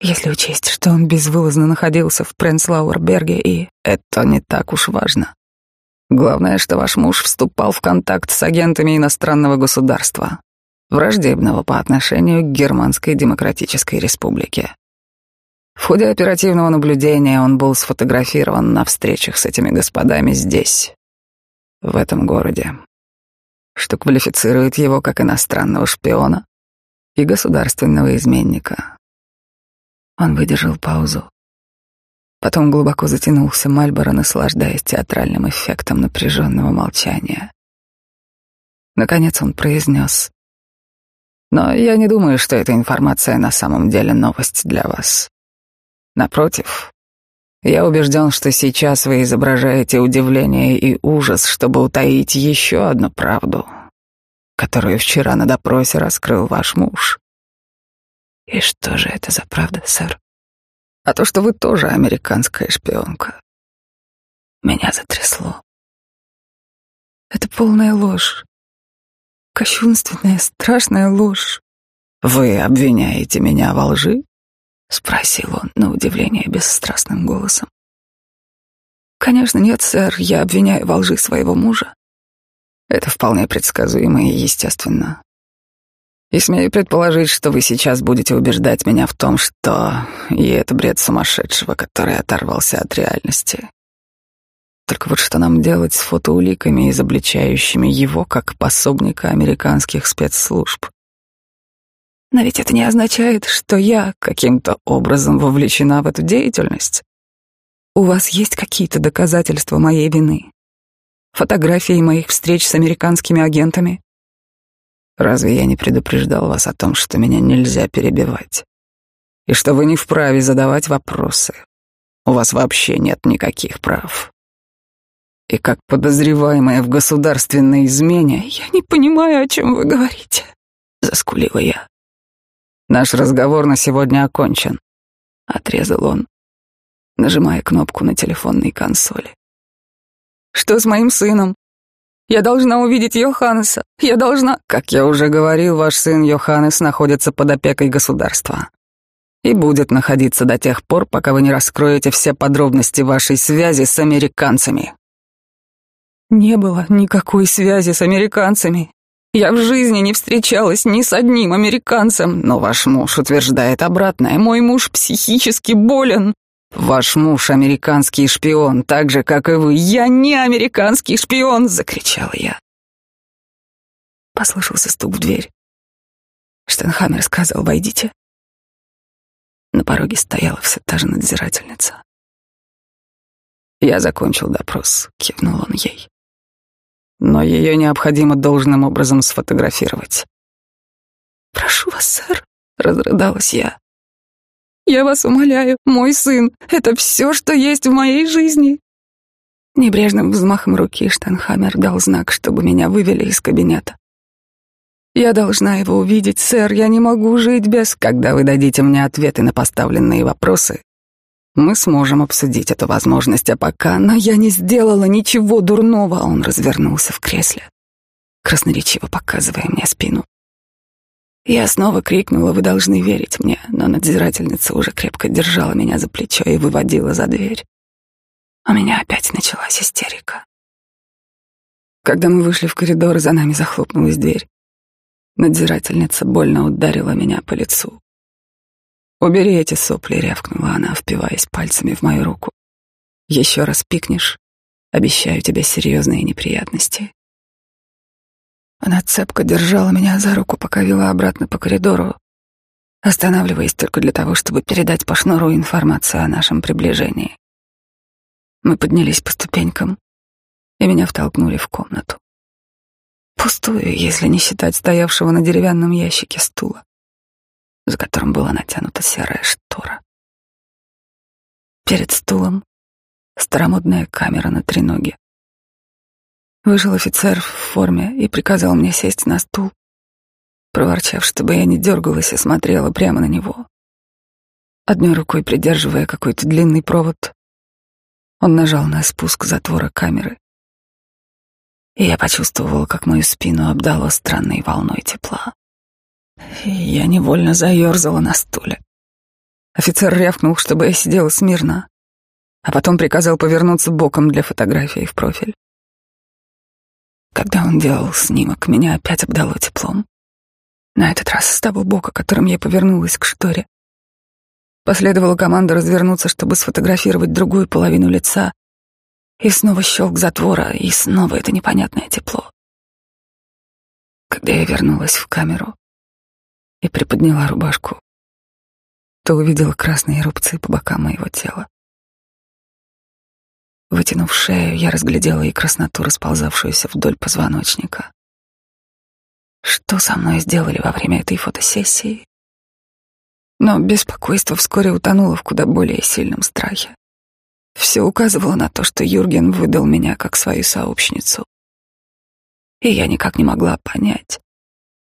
если учесть, что он безвылазно находился в Пренслауэрберге, и это не так уж важно. Главное, что ваш муж вступал в контакт с агентами иностранного государства, враждебного по отношению к Германской Демократической Республике. В ходе оперативного наблюдения он был сфотографирован на встречах с этими господами здесь, в этом городе, что квалифицирует его как иностранного шпиона и государственного изменника. Он выдержал паузу. Потом глубоко затянулся Мальборо, наслаждаясь театральным эффектом напряженного молчания. Наконец он произнес. «Но я не думаю, что эта информация на самом деле новость для вас. Напротив, я убежден, что сейчас вы изображаете удивление и ужас, чтобы утаить еще одну правду, которую вчера на допросе раскрыл ваш муж. И что же это за правда, сэр? А то, что вы тоже американская шпионка. Меня затрясло. Это полная ложь. Кощунственная, страшная ложь. Вы обвиняете меня во лжи? Спросил он, на удивление, бесстрастным голосом. Конечно, нет, сэр, я обвиняю во лжи своего мужа. Это вполне предсказуемо и естественно. И смею предположить, что вы сейчас будете убеждать меня в том, что и это бред сумасшедшего, который оторвался от реальности. Только вот что нам делать с фотоуликами, изобличающими его как пособника американских спецслужб? Но ведь это не означает, что я каким-то образом вовлечена в эту деятельность. У вас есть какие-то доказательства моей вины? Фотографии моих встреч с американскими агентами? Разве я не предупреждал вас о том, что меня нельзя перебивать? И что вы не вправе задавать вопросы? У вас вообще нет никаких прав. И как подозреваемая в государственной измене, я не понимаю, о чем вы говорите, заскулила я. Наш разговор на сегодня окончен, отрезал он, нажимая кнопку на телефонной консоли. Что с моим сыном? Я должна увидеть Йоханнеса. Я должна... Как я уже говорил, ваш сын Йоханнес находится под опекой государства. И будет находиться до тех пор, пока вы не раскроете все подробности вашей связи с американцами. Не было никакой связи с американцами. Я в жизни не встречалась ни с одним американцем, но ваш муж утверждает обратное. Мой муж психически болен. Ваш муж американский шпион, так же, как и вы. Я не американский шпион, закричала я. Послышался стук в дверь. Штенхаммер сказал, войдите. На пороге стояла все та же надзирательница. Я закончил допрос, кивнул он ей. Но ее необходимо должным образом сфотографировать. Прошу вас, сэр, разрыдалась я. Я вас умоляю, мой сын — это все, что есть в моей жизни. Небрежным взмахом руки Штанхаммер дал знак, чтобы меня вывели из кабинета. Я должна его увидеть, сэр, я не могу жить без... Когда вы дадите мне ответы на поставленные вопросы, мы сможем обсудить эту возможность, а пока... Но я не сделала ничего дурного, он развернулся в кресле, красноречиво показывая мне спину. Я снова крикнула, вы должны верить мне, но надзирательница уже крепко держала меня за плечо и выводила за дверь. У меня опять началась истерика. Когда мы вышли в коридор, за нами захлопнулась дверь. Надзирательница больно ударила меня по лицу. «Убери эти сопли», — рявкнула она, впиваясь пальцами в мою руку. «Еще раз пикнешь, обещаю тебе серьезные неприятности». Она цепко держала меня за руку, пока вела обратно по коридору, останавливаясь только для того, чтобы передать по шнуру информацию о нашем приближении. Мы поднялись по ступенькам, и меня втолкнули в комнату. Пустую, если не считать стоявшего на деревянном ящике стула, за которым была натянута серая штора. Перед стулом старомодная камера на треноге. Вышел офицер в форме и приказал мне сесть на стул, проворчав, чтобы я не дергалась и смотрела прямо на него. Одной рукой придерживая какой-то длинный провод, он нажал на спуск затвора камеры, и я почувствовала, как мою спину обдало странной волной тепла. И я невольно заерзала на стуле. Офицер рявкнул, чтобы я сидела смирно, а потом приказал повернуться боком для фотографии в профиль. Когда он делал снимок, меня опять обдало теплом. На этот раз с того бока, которым я повернулась к шторе. Последовала команда развернуться, чтобы сфотографировать другую половину лица. И снова щелк затвора, и снова это непонятное тепло. Когда я вернулась в камеру и приподняла рубашку, то увидела красные рубцы по бокам моего тела. Вытянув шею, я разглядела и красноту, расползавшуюся вдоль позвоночника. Что со мной сделали во время этой фотосессии? Но беспокойство вскоре утонуло в куда более сильном страхе. Все указывало на то, что Юрген выдал меня как свою сообщницу. И я никак не могла понять,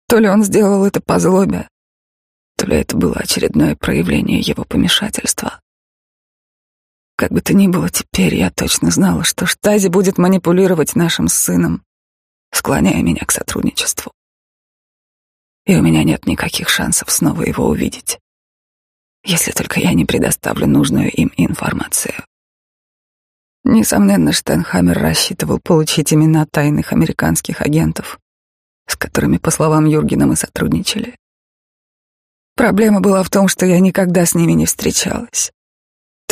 то ли он сделал это по злобе, то ли это было очередное проявление его помешательства. Как бы то ни было, теперь я точно знала, что Штази будет манипулировать нашим сыном склоняя меня к сотрудничеству. И у меня нет никаких шансов снова его увидеть, если только я не предоставлю нужную им информацию. Несомненно, Штенхаммер рассчитывал получить имена тайных американских агентов, с которыми, по словам Юргена, мы сотрудничали. Проблема была в том, что я никогда с ними не встречалась.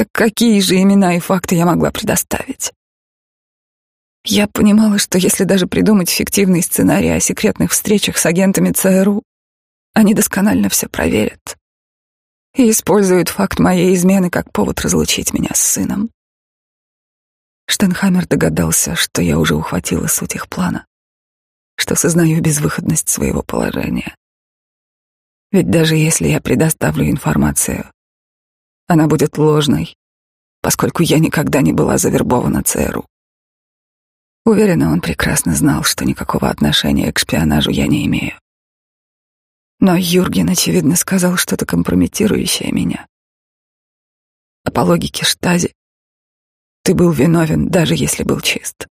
Так какие же имена и факты я могла предоставить? Я понимала, что если даже придумать фиктивный сценарий о секретных встречах с агентами ЦРУ, они досконально все проверят и используют факт моей измены как повод разлучить меня с сыном. Штенхаммер догадался, что я уже ухватила суть их плана, что сознаю безвыходность своего положения. Ведь даже если я предоставлю информацию, она будет ложной, поскольку я никогда не была завербована ЦРУ. Уверена, он прекрасно знал, что никакого отношения к шпионажу я не имею. Но Юрген, очевидно, сказал что-то компрометирующее меня. А по логике Штази, ты был виновен, даже если был чист.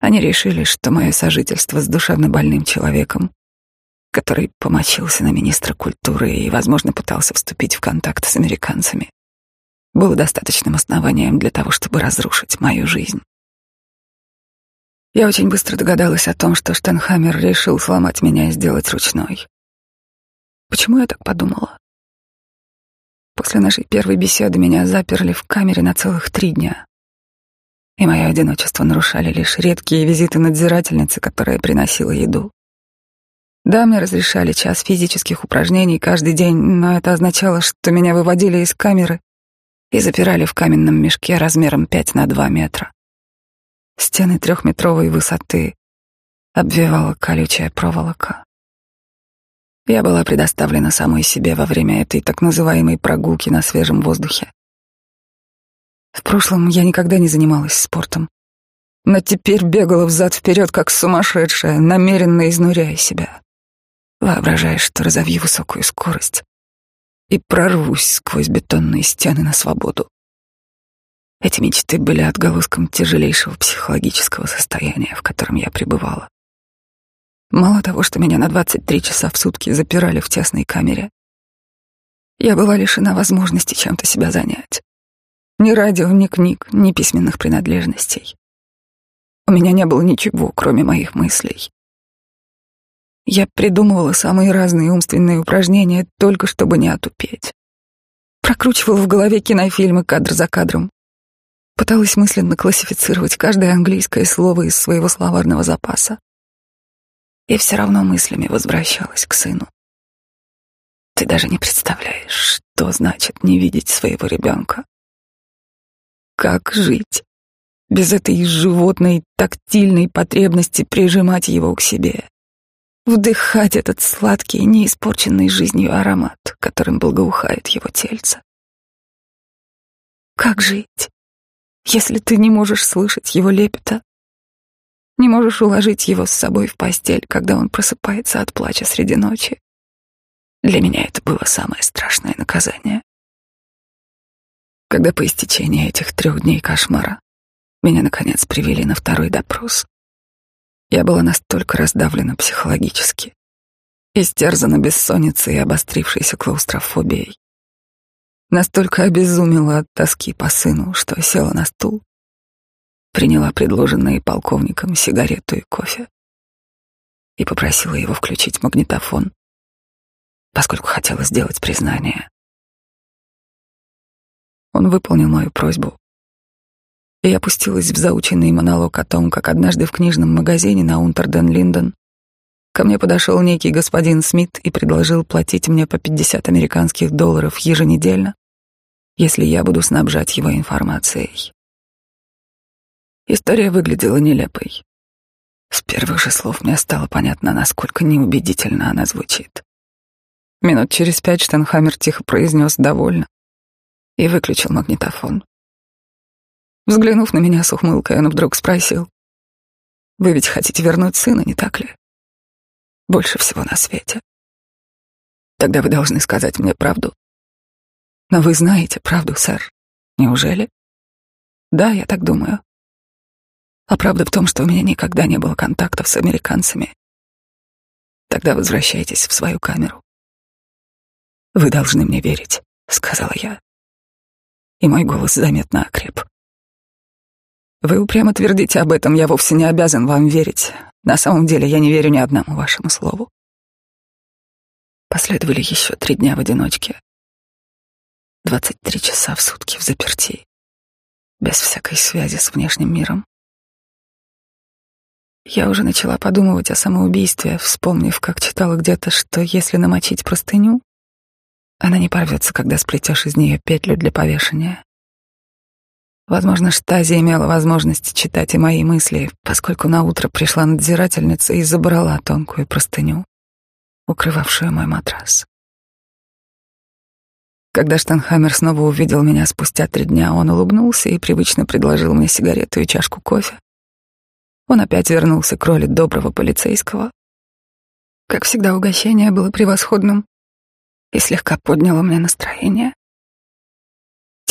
Они решили, что мое сожительство с душевно больным человеком, который помочился на министра культуры и, возможно, пытался вступить в контакт с американцами, было достаточным основанием для того, чтобы разрушить мою жизнь. Я очень быстро догадалась о том, что Штенхаммер решил сломать меня и сделать ручной. Почему я так подумала? После нашей первой беседы меня заперли в камере на целых три дня. И мое одиночество нарушали лишь редкие визиты надзирательницы, которая приносила еду. Да, мне разрешали час физических упражнений каждый день, но это означало, что меня выводили из камеры и запирали в каменном мешке размером 5 на 2 метра. Стены трехметровой высоты обвивала колючая проволока. Я была предоставлена самой себе во время этой так называемой прогулки на свежем воздухе. В прошлом я никогда не занималась спортом, но теперь бегала взад-вперед, как сумасшедшая, намеренно изнуряя себя, воображая, что разовью высокую скорость и прорвусь сквозь бетонные стены на свободу. Эти мечты были отголоском тяжелейшего психологического состояния, в котором я пребывала. Мало того, что меня на 23 часа в сутки запирали в тесной камере, я была лишена возможности чем-то себя занять. Ни радио, ни книг, ни письменных принадлежностей. У меня не было ничего, кроме моих мыслей. Я придумывала самые разные умственные упражнения, только чтобы не отупеть. Прокручивала в голове кинофильмы кадр за кадром, Пыталась мысленно классифицировать каждое английское слово из своего словарного запаса. И все равно мыслями возвращалась к сыну. Ты даже не представляешь, что значит не видеть своего ребенка. Как жить без этой животной тактильной потребности прижимать его к себе, вдыхать этот сладкий, неиспорченный жизнью аромат, которым благоухает его тельце? Как жить? если ты не можешь слышать его лепета, не можешь уложить его с собой в постель, когда он просыпается от плача среди ночи. Для меня это было самое страшное наказание. Когда по истечении этих трех дней кошмара меня, наконец, привели на второй допрос, я была настолько раздавлена психологически, истерзана бессонницей и обострившейся клаустрофобией, Настолько обезумела от тоски по сыну, что села на стул, приняла предложенные полковником сигарету и кофе и попросила его включить магнитофон, поскольку хотела сделать признание. Он выполнил мою просьбу, и я пустилась в заученный монолог о том, как однажды в книжном магазине на Унтерден-Линден ко мне подошел некий господин Смит и предложил платить мне по 50 американских долларов еженедельно если я буду снабжать его информацией. История выглядела нелепой. С первых же слов мне стало понятно, насколько неубедительно она звучит. Минут через пять Штенхаммер тихо произнес «довольно» и выключил магнитофон. Взглянув на меня с ухмылкой, он вдруг спросил, «Вы ведь хотите вернуть сына, не так ли? Больше всего на свете. Тогда вы должны сказать мне правду. Но вы знаете правду, сэр. Неужели? Да, я так думаю. А правда в том, что у меня никогда не было контактов с американцами. Тогда возвращайтесь в свою камеру. Вы должны мне верить, сказала я. И мой голос заметно окреп. Вы упрямо твердите об этом, я вовсе не обязан вам верить. На самом деле я не верю ни одному вашему слову. Последовали еще три дня в одиночке. Двадцать три часа в сутки в заперти, без всякой связи с внешним миром. Я уже начала подумывать о самоубийстве, вспомнив, как читала где-то, что если намочить простыню, она не порвется, когда сплетешь из нее петлю для повешения. Возможно, Штази имела возможность читать и мои мысли, поскольку на утро пришла надзирательница и забрала тонкую простыню, укрывавшую мой матрас. Когда Штанхаммер снова увидел меня спустя три дня, он улыбнулся и привычно предложил мне сигарету и чашку кофе. Он опять вернулся к роли доброго полицейского. Как всегда, угощение было превосходным и слегка подняло мне настроение.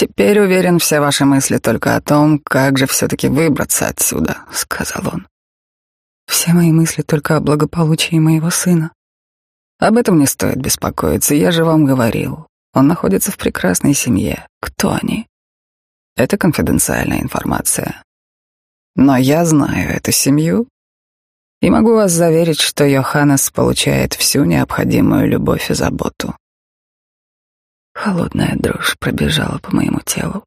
«Теперь, уверен, все ваши мысли только о том, как же все-таки выбраться отсюда», — сказал он. «Все мои мысли только о благополучии моего сына». «Об этом не стоит беспокоиться, я же вам говорил. Он находится в прекрасной семье. Кто они?» «Это конфиденциальная информация. Но я знаю эту семью и могу вас заверить, что Йоханнес получает всю необходимую любовь и заботу. Холодная дрожь пробежала по моему телу.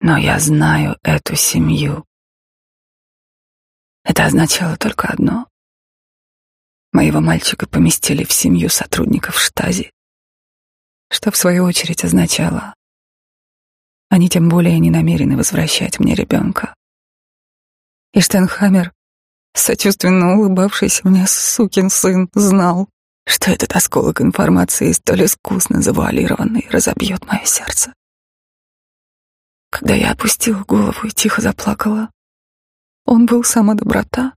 Но я знаю эту семью. Это означало только одно. Моего мальчика поместили в семью сотрудников штази, что в свою очередь означало, они тем более не намерены возвращать мне ребенка. И Штенхаммер, сочувственно улыбавшийся мне сукин сын, знал, что этот осколок информации, столь искусно завуалированный, разобьет мое сердце. Когда я опустила голову и тихо заплакала, он был сама доброта.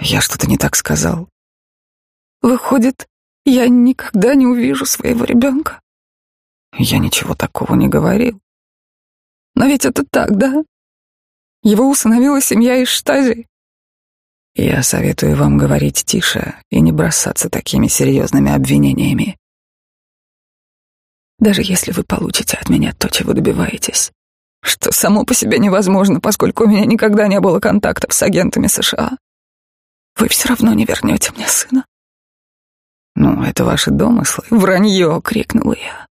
Я что-то не так сказал. Выходит, я никогда не увижу своего ребенка. Я ничего такого не говорил. Но ведь это так, да? Его усыновила семья из Штази. Я советую вам говорить тише и не бросаться такими серьезными обвинениями. Даже если вы получите от меня то, чего добиваетесь, что само по себе невозможно, поскольку у меня никогда не было контактов с агентами США, вы все равно не вернете мне сына. Ну, это ваши домыслы. Вранье, крикнула я.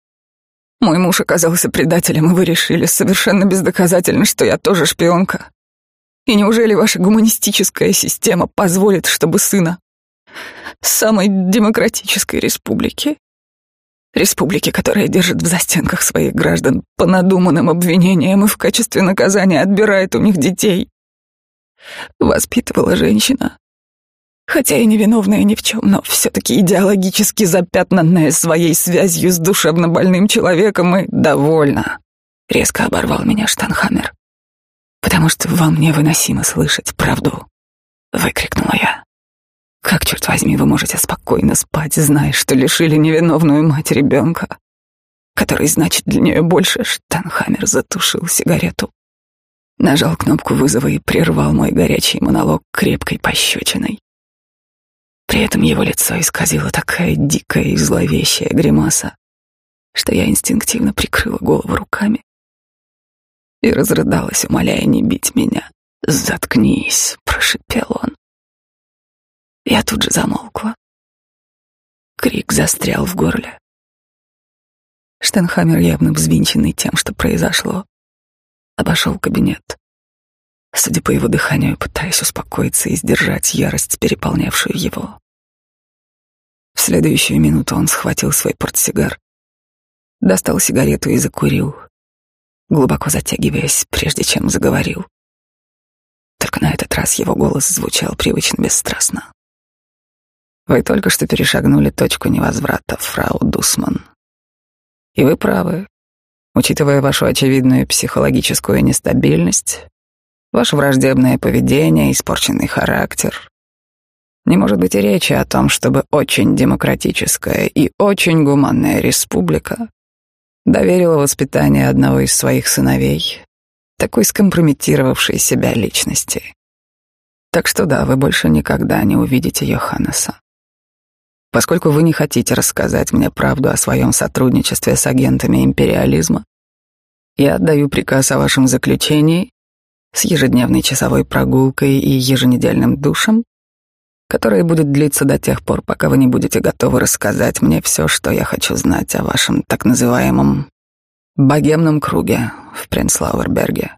Мой муж оказался предателем, и вы решили совершенно бездоказательно, что я тоже шпионка. И неужели ваша гуманистическая система позволит, чтобы сына самой демократической республики, республики, которая держит в застенках своих граждан по надуманным обвинениям и в качестве наказания отбирает у них детей, воспитывала женщина, хотя и невиновная ни в чем, но все-таки идеологически запятнанная своей связью с душевно больным человеком и довольна. Резко оборвал меня Штанхаммер потому что вам невыносимо слышать правду, выкрикнула я. Как, черт возьми, вы можете спокойно спать, зная, что лишили невиновную мать ребенка, который значит для нее больше? Штанхаммер затушил сигарету, нажал кнопку вызова и прервал мой горячий монолог крепкой пощечиной. При этом его лицо исказило такая дикая и зловещая гримаса, что я инстинктивно прикрыла голову руками и разрыдалась, умоляя не бить меня. «Заткнись», — прошипел он. Я тут же замолкла. Крик застрял в горле. Штенхаммер, явно взвинченный тем, что произошло, обошел кабинет. Судя по его дыханию, пытаясь успокоиться и сдержать ярость, переполнявшую его. В следующую минуту он схватил свой портсигар, достал сигарету и закурил, глубоко затягиваясь, прежде чем заговорил. Только на этот раз его голос звучал привычно бесстрастно. Вы только что перешагнули точку невозврата, фрау Дусман. И вы правы. Учитывая вашу очевидную психологическую нестабильность, ваше враждебное поведение, испорченный характер, не может быть и речи о том, чтобы очень демократическая и очень гуманная республика доверила воспитание одного из своих сыновей такой скомпрометировавшей себя личности. Так что да, вы больше никогда не увидите Йоханнеса. Поскольку вы не хотите рассказать мне правду о своем сотрудничестве с агентами империализма, я отдаю приказ о вашем заключении с ежедневной часовой прогулкой и еженедельным душем, которое будет длиться до тех пор, пока вы не будете готовы рассказать мне все, что я хочу знать о вашем так называемом богемном круге в Принцлауэрберге,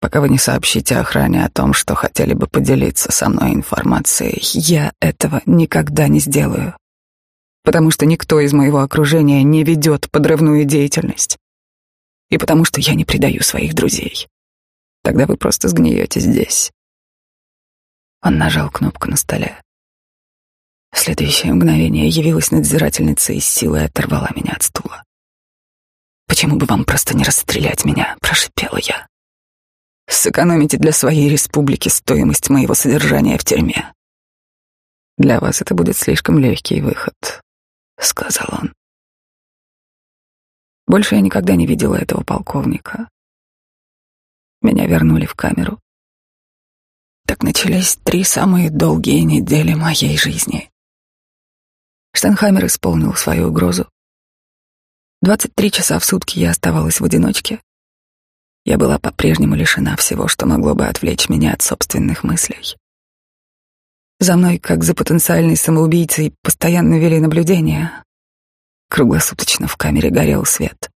пока вы не сообщите охране о том, что хотели бы поделиться со мной информацией. Я этого никогда не сделаю, потому что никто из моего окружения не ведет подрывную деятельность и потому что я не предаю своих друзей. Тогда вы просто сгниете здесь. Он нажал кнопку на столе. В следующее мгновение явилась надзирательница и силой оторвала меня от стула. «Почему бы вам просто не расстрелять меня?» — прошипела я. «Сэкономите для своей республики стоимость моего содержания в тюрьме». «Для вас это будет слишком легкий выход», — сказал он. Больше я никогда не видела этого полковника. Меня вернули в камеру. Так начались три самые долгие недели моей жизни. Штенхаймер исполнил свою угрозу. 23 часа в сутки я оставалась в одиночке. Я была по-прежнему лишена всего, что могло бы отвлечь меня от собственных мыслей. За мной, как за потенциальной самоубийцей, постоянно вели наблюдение. Круглосуточно в камере горел свет.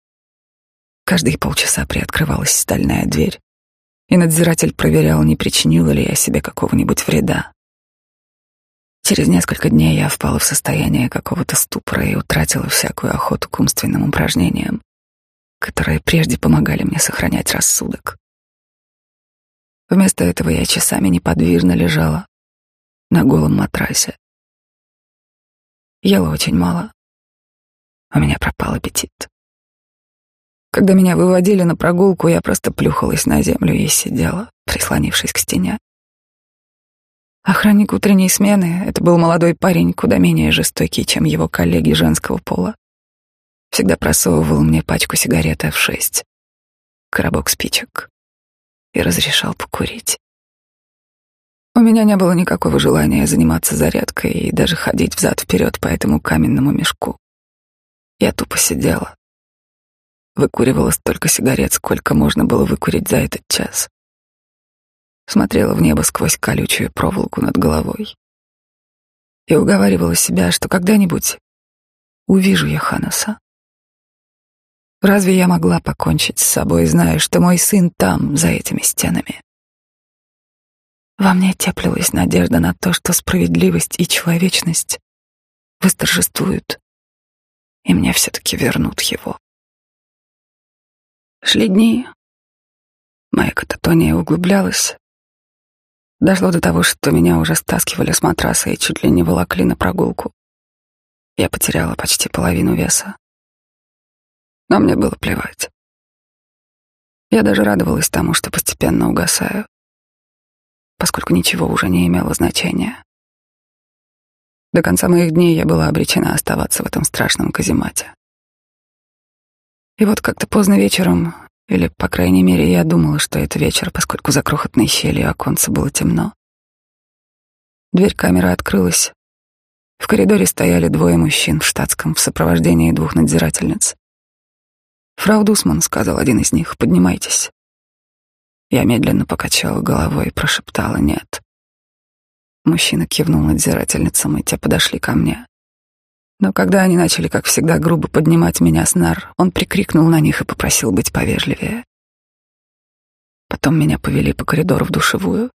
Каждые полчаса приоткрывалась стальная дверь, и надзиратель проверял, не причинила ли я себе какого-нибудь вреда. Через несколько дней я впала в состояние какого-то ступора и утратила всякую охоту к умственным упражнениям, которые прежде помогали мне сохранять рассудок. Вместо этого я часами неподвижно лежала на голом матрасе. Ела очень мало. У меня пропал аппетит. Когда меня выводили на прогулку, я просто плюхалась на землю и сидела, прислонившись к стене. Охранник утренней смены — это был молодой парень, куда менее жестокий, чем его коллеги женского пола. Всегда просовывал мне пачку сигарет F6, коробок спичек и разрешал покурить. У меня не было никакого желания заниматься зарядкой и даже ходить взад-вперед по этому каменному мешку. Я тупо сидела, Выкуривала столько сигарет, сколько можно было выкурить за этот час. Смотрела в небо сквозь колючую проволоку над головой. И уговаривала себя, что когда-нибудь увижу я Ханаса. Разве я могла покончить с собой, зная, что мой сын там, за этими стенами? Во мне теплилась надежда на то, что справедливость и человечность восторжествуют, и мне все-таки вернут его. Шли дни. Моя кататония углублялась. Дошло до того, что меня уже стаскивали с матраса и чуть ли не волокли на прогулку. Я потеряла почти половину веса. Но мне было плевать. Я даже радовалась тому, что постепенно угасаю, поскольку ничего уже не имело значения. До конца моих дней я была обречена оставаться в этом страшном каземате. И вот как-то поздно вечером, или, по крайней мере, я думала, что это вечер, поскольку за крохотной щелью оконца было темно. Дверь камеры открылась. В коридоре стояли двое мужчин в штатском в сопровождении двух надзирательниц. «Фрау Дусман», — сказал один из них, — «поднимайтесь». Я медленно покачала головой и прошептала «нет». Мужчина кивнул надзирательницам, и те подошли ко мне. Но когда они начали, как всегда, грубо поднимать меня с нар, он прикрикнул на них и попросил быть повежливее. Потом меня повели по коридору в душевую.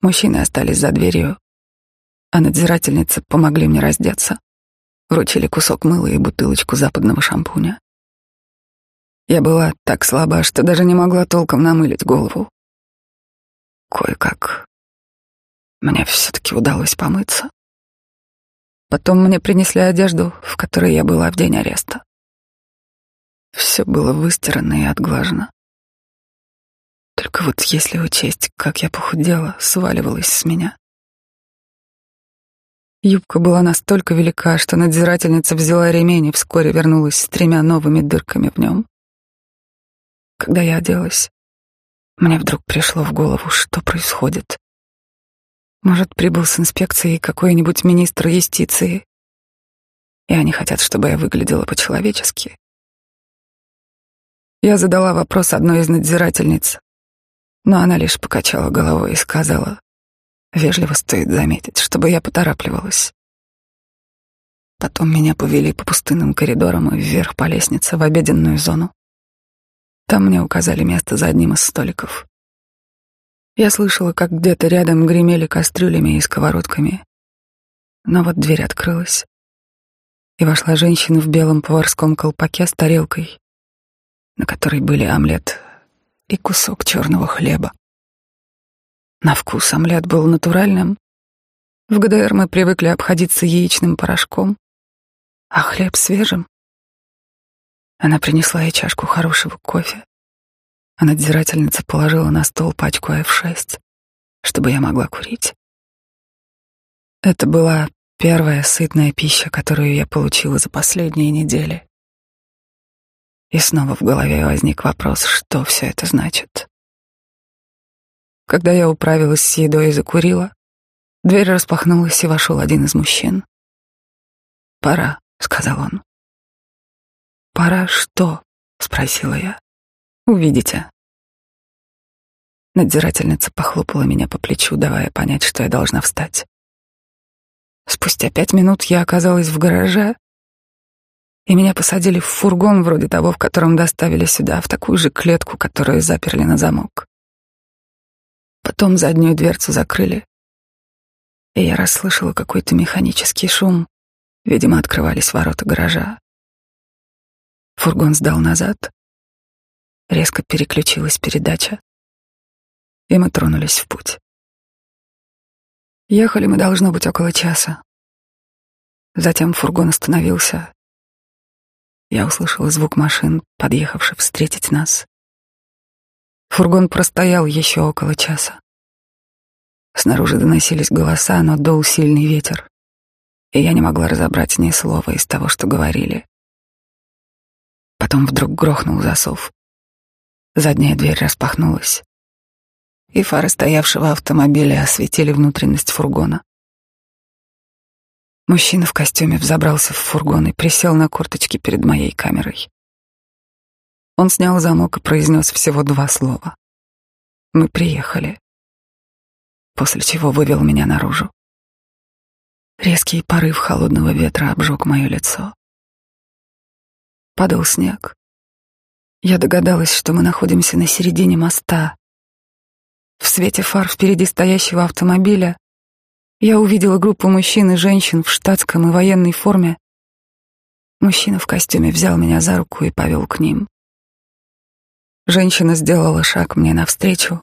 Мужчины остались за дверью, а надзирательницы помогли мне раздеться, вручили кусок мыла и бутылочку западного шампуня. Я была так слаба, что даже не могла толком намылить голову. Кое-как мне все-таки удалось помыться. Потом мне принесли одежду, в которой я была в день ареста. Все было выстирано и отглажено. Только вот если учесть, как я похудела, сваливалась с меня. Юбка была настолько велика, что надзирательница взяла ремень и вскоре вернулась с тремя новыми дырками в нем. Когда я оделась, мне вдруг пришло в голову, что происходит. Может, прибыл с инспекцией какой-нибудь министр юстиции, и они хотят, чтобы я выглядела по-человечески. Я задала вопрос одной из надзирательниц, но она лишь покачала головой и сказала, вежливо стоит заметить, чтобы я поторапливалась. Потом меня повели по пустынным коридорам и вверх по лестнице в обеденную зону. Там мне указали место за одним из столиков. Я слышала, как где-то рядом гремели кастрюлями и сковородками. Но вот дверь открылась, и вошла женщина в белом поварском колпаке с тарелкой на которой были омлет и кусок черного хлеба. На вкус омлет был натуральным. В ГДР мы привыкли обходиться яичным порошком, а хлеб свежим. Она принесла ей чашку хорошего кофе, а надзирательница положила на стол пачку F6, чтобы я могла курить. Это была первая сытная пища, которую я получила за последние недели. И снова в голове возник вопрос, что все это значит. Когда я управилась с едой и закурила, дверь распахнулась, и вошел один из мужчин. «Пора», — сказал он. «Пора что?» — спросила я. «Увидите». Надзирательница похлопала меня по плечу, давая понять, что я должна встать. Спустя пять минут я оказалась в гараже, и меня посадили в фургон вроде того, в котором доставили сюда, в такую же клетку, которую заперли на замок. Потом заднюю дверцу закрыли, и я расслышала какой-то механический шум. Видимо, открывались ворота гаража. Фургон сдал назад, резко переключилась передача, и мы тронулись в путь. Ехали мы, должно быть, около часа. Затем фургон остановился, я услышала звук машин, подъехавших встретить нас. Фургон простоял еще около часа. Снаружи доносились голоса, но дул сильный ветер, и я не могла разобрать ни слова из того, что говорили. Потом вдруг грохнул засов. Задняя дверь распахнулась, и фары стоявшего автомобиля осветили внутренность фургона. Мужчина в костюме взобрался в фургон и присел на корточки перед моей камерой. Он снял замок и произнес всего два слова. Мы приехали. После чего вывел меня наружу. Резкий порыв холодного ветра обжег мое лицо. Падал снег. Я догадалась, что мы находимся на середине моста. В свете фар впереди стоящего автомобиля я увидела группу мужчин и женщин в штатском и военной форме. Мужчина в костюме взял меня за руку и повел к ним. Женщина сделала шаг мне навстречу.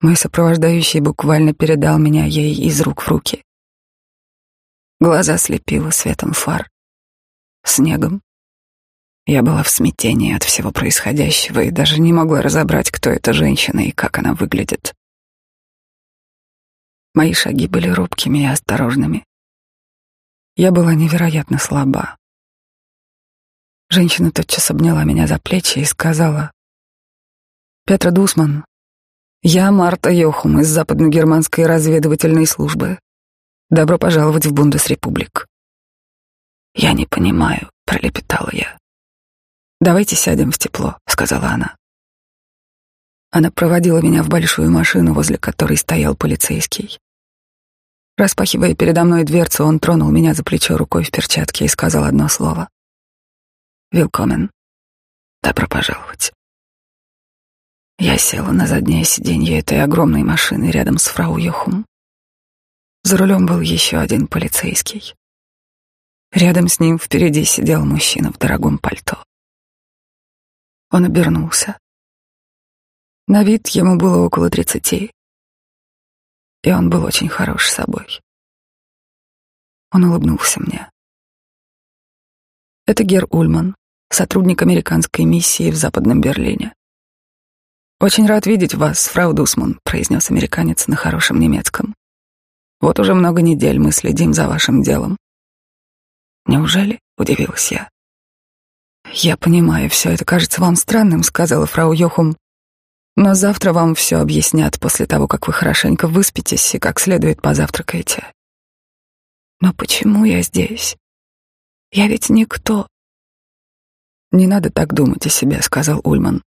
Мой сопровождающий буквально передал меня ей из рук в руки. Глаза слепило светом фар, снегом. Я была в смятении от всего происходящего и даже не могла разобрать, кто эта женщина и как она выглядит. Мои шаги были робкими и осторожными. Я была невероятно слаба. Женщина тотчас обняла меня за плечи и сказала, «Петра Дусман, я Марта Йохум из западно-германской разведывательной службы. Добро пожаловать в Бундесрепублик». «Я не понимаю», — пролепетала я. «Давайте сядем в тепло», — сказала она. Она проводила меня в большую машину, возле которой стоял полицейский. Распахивая передо мной дверцу, он тронул меня за плечо рукой в перчатке и сказал одно слово. «Вилкомен. Добро пожаловать». Я села на заднее сиденье этой огромной машины рядом с фрау Йохум. За рулем был еще один полицейский. Рядом с ним впереди сидел мужчина в дорогом пальто. Он обернулся. На вид ему было около тридцати, и он был очень хорош собой. Он улыбнулся мне. Это Гер Ульман, сотрудник американской миссии в Западном Берлине. «Очень рад видеть вас, фрау Дусман», — произнес американец на хорошем немецком. «Вот уже много недель мы следим за вашим делом». «Неужели?» — удивилась я. «Я понимаю, все это кажется вам странным», — сказала фрау Йохум. «Но завтра вам все объяснят после того, как вы хорошенько выспитесь и как следует позавтракаете». «Но почему я здесь? Я ведь никто». «Не надо так думать о себе», — сказал Ульман.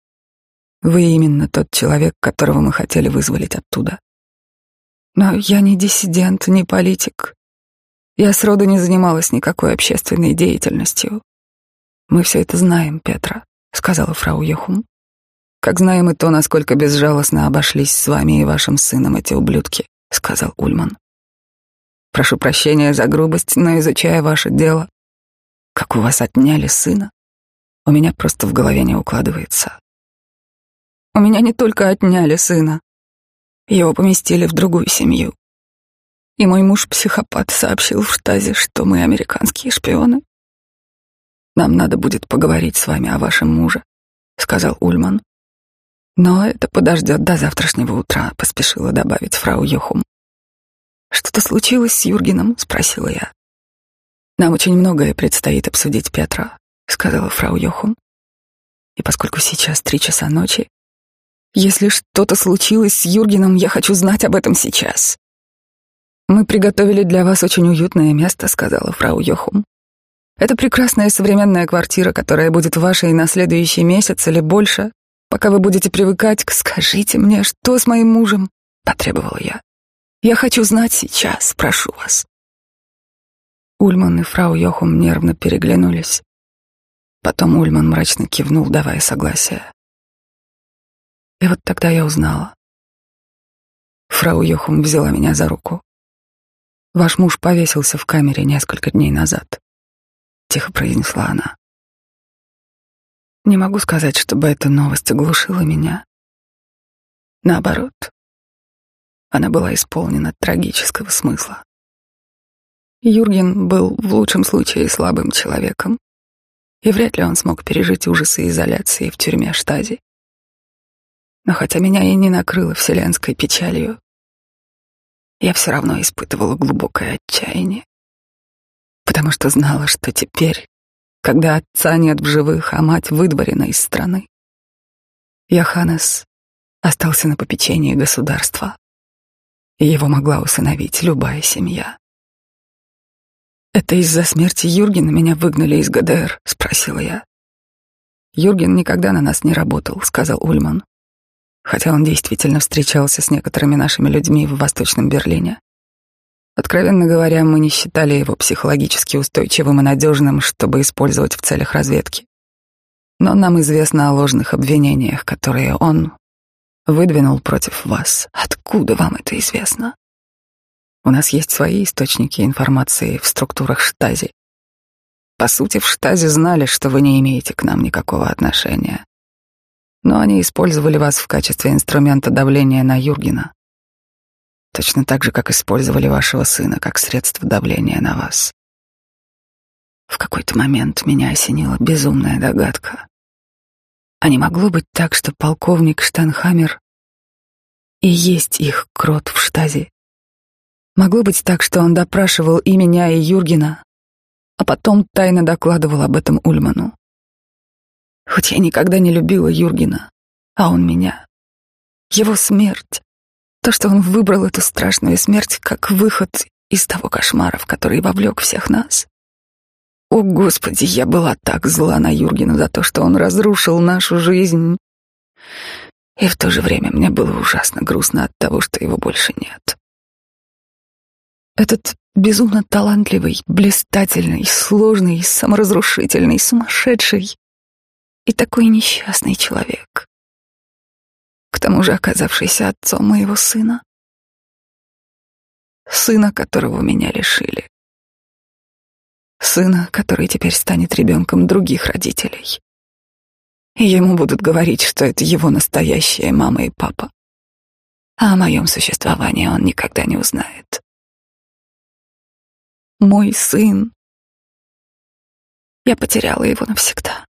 «Вы именно тот человек, которого мы хотели вызволить оттуда». «Но я не диссидент, не политик. Я сроду не занималась никакой общественной деятельностью. Мы все это знаем, Петра, сказала фрау Йохум. Как знаем и то, насколько безжалостно обошлись с вами и вашим сыном эти ублюдки, сказал Ульман. Прошу прощения за грубость, но изучая ваше дело, как у вас отняли сына, у меня просто в голове не укладывается. У меня не только отняли сына, его поместили в другую семью. И мой муж-психопат сообщил в штазе, что мы американские шпионы. Нам надо будет поговорить с вами о вашем муже, сказал Ульман. Но это подождет до завтрашнего утра, поспешила добавить фрау Йохум. Что-то случилось с Юргеном? спросила я. Нам очень многое предстоит обсудить, Петра, сказала фрау Йохум. И поскольку сейчас три часа ночи, если что-то случилось с Юргеном, я хочу знать об этом сейчас. Мы приготовили для вас очень уютное место, сказала фрау Йохум. Это прекрасная современная квартира, которая будет вашей на следующий месяц или больше, пока вы будете привыкать к «скажите мне, что с моим мужем?» — потребовала я. «Я хочу знать сейчас, прошу вас». Ульман и фрау Йохум нервно переглянулись. Потом Ульман мрачно кивнул, давая согласие. И вот тогда я узнала. Фрау Йохум взяла меня за руку. Ваш муж повесился в камере несколько дней назад тихо произнесла она. Не могу сказать, чтобы эта новость оглушила меня. Наоборот, она была исполнена трагического смысла. Юрген был в лучшем случае слабым человеком, и вряд ли он смог пережить ужасы изоляции в тюрьме Штази. Но хотя меня и не накрыло вселенской печалью, я все равно испытывала глубокое отчаяние потому что знала, что теперь, когда отца нет в живых, а мать выдворена из страны, Йоханнес остался на попечении государства, и его могла усыновить любая семья. «Это из-за смерти Юргена меня выгнали из ГДР?» — спросила я. «Юрген никогда на нас не работал», — сказал Ульман. Хотя он действительно встречался с некоторыми нашими людьми в Восточном Берлине. Откровенно говоря, мы не считали его психологически устойчивым и надежным, чтобы использовать в целях разведки. Но нам известно о ложных обвинениях, которые он выдвинул против вас. Откуда вам это известно? У нас есть свои источники информации в структурах штази. По сути, в штазе знали, что вы не имеете к нам никакого отношения. Но они использовали вас в качестве инструмента давления на Юргена. Точно так же, как использовали вашего сына как средство давления на вас. В какой-то момент меня осенила безумная догадка. А не могло быть так, что полковник Штанхаммер и есть их крот в штазе? Могло быть так, что он допрашивал и меня, и Юргена, а потом тайно докладывал об этом Ульману. Хоть я никогда не любила Юргена, а он меня. Его смерть то, что он выбрал эту страшную смерть как выход из того кошмара, в который вовлек всех нас. О, Господи, я была так зла на Юргена за то, что он разрушил нашу жизнь. И в то же время мне было ужасно грустно от того, что его больше нет. Этот безумно талантливый, блистательный, сложный, саморазрушительный, сумасшедший и такой несчастный человек к тому же оказавшийся отцом моего сына. Сына, которого меня лишили. Сына, который теперь станет ребенком других родителей. И ему будут говорить, что это его настоящая мама и папа. А о моем существовании он никогда не узнает. Мой сын. Я потеряла его навсегда.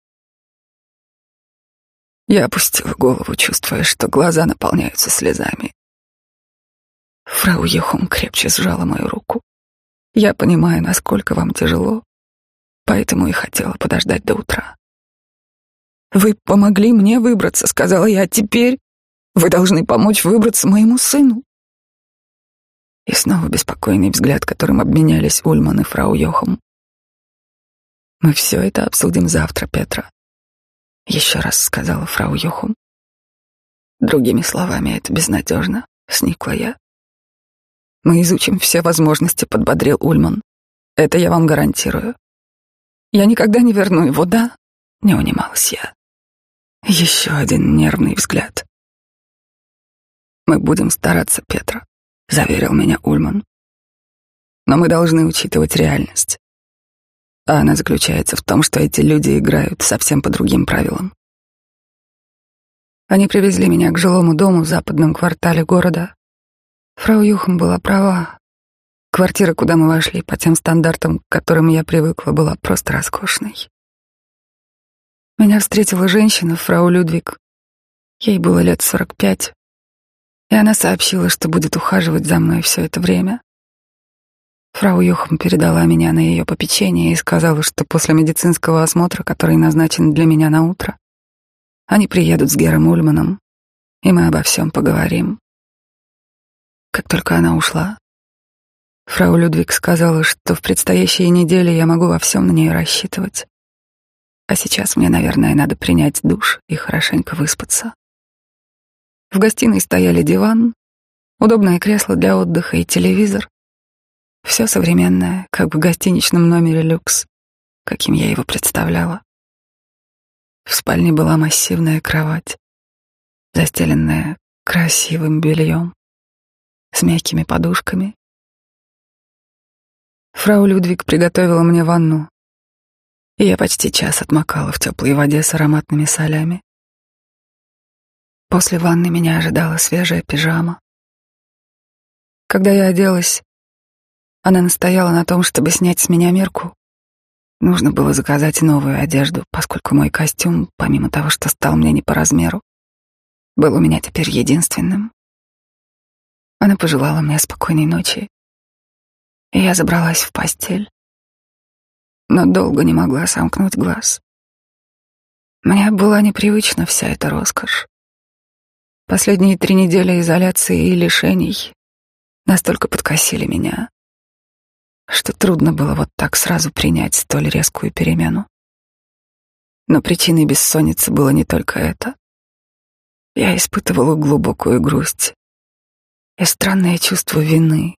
Я опустила голову, чувствуя, что глаза наполняются слезами. Фрау Ехум крепче сжала мою руку. Я понимаю, насколько вам тяжело, поэтому и хотела подождать до утра. Вы помогли мне выбраться, сказала я. Теперь вы должны помочь выбраться моему сыну. И снова беспокойный взгляд, которым обменялись Ульман и фрау Йохом. Мы все это обсудим завтра, Петра. Еще раз сказала фрау Йохум. Другими словами, это безнадежно, сникла я. Мы изучим все возможности, подбодрил Ульман. Это я вам гарантирую. Я никогда не верну его, да? Не унималась я. Еще один нервный взгляд. Мы будем стараться, Петра, заверил меня Ульман. Но мы должны учитывать реальность. А она заключается в том, что эти люди играют совсем по другим правилам. Они привезли меня к жилому дому в западном квартале города. Фрау Юхам была права. Квартира, куда мы вошли, по тем стандартам, к которым я привыкла, была просто роскошной. Меня встретила женщина, фрау Людвиг. Ей было лет сорок пять, и она сообщила, что будет ухаживать за мной все это время. Фрау Юхам передала меня на ее попечение и сказала, что после медицинского осмотра, который назначен для меня на утро, они приедут с Гером Ульманом, и мы обо всем поговорим. Как только она ушла, фрау Людвиг сказала, что в предстоящие недели я могу во всем на нее рассчитывать. А сейчас мне, наверное, надо принять душ и хорошенько выспаться. В гостиной стояли диван, удобное кресло для отдыха и телевизор. Все современное, как в гостиничном номере люкс, каким я его представляла. В спальне была массивная кровать, застеленная красивым бельем, с мягкими подушками. Фрау Людвиг приготовила мне ванну, и я почти час отмокала в теплой воде с ароматными солями. После ванны меня ожидала свежая пижама. Когда я оделась, она настояла на том, чтобы снять с меня мерку. Нужно было заказать новую одежду, поскольку мой костюм, помимо того, что стал мне не по размеру, был у меня теперь единственным. Она пожелала мне спокойной ночи, и я забралась в постель, но долго не могла сомкнуть глаз. Мне была непривычна вся эта роскошь. Последние три недели изоляции и лишений настолько подкосили меня, что трудно было вот так сразу принять столь резкую перемену. Но причиной бессонницы было не только это. Я испытывала глубокую грусть и странное чувство вины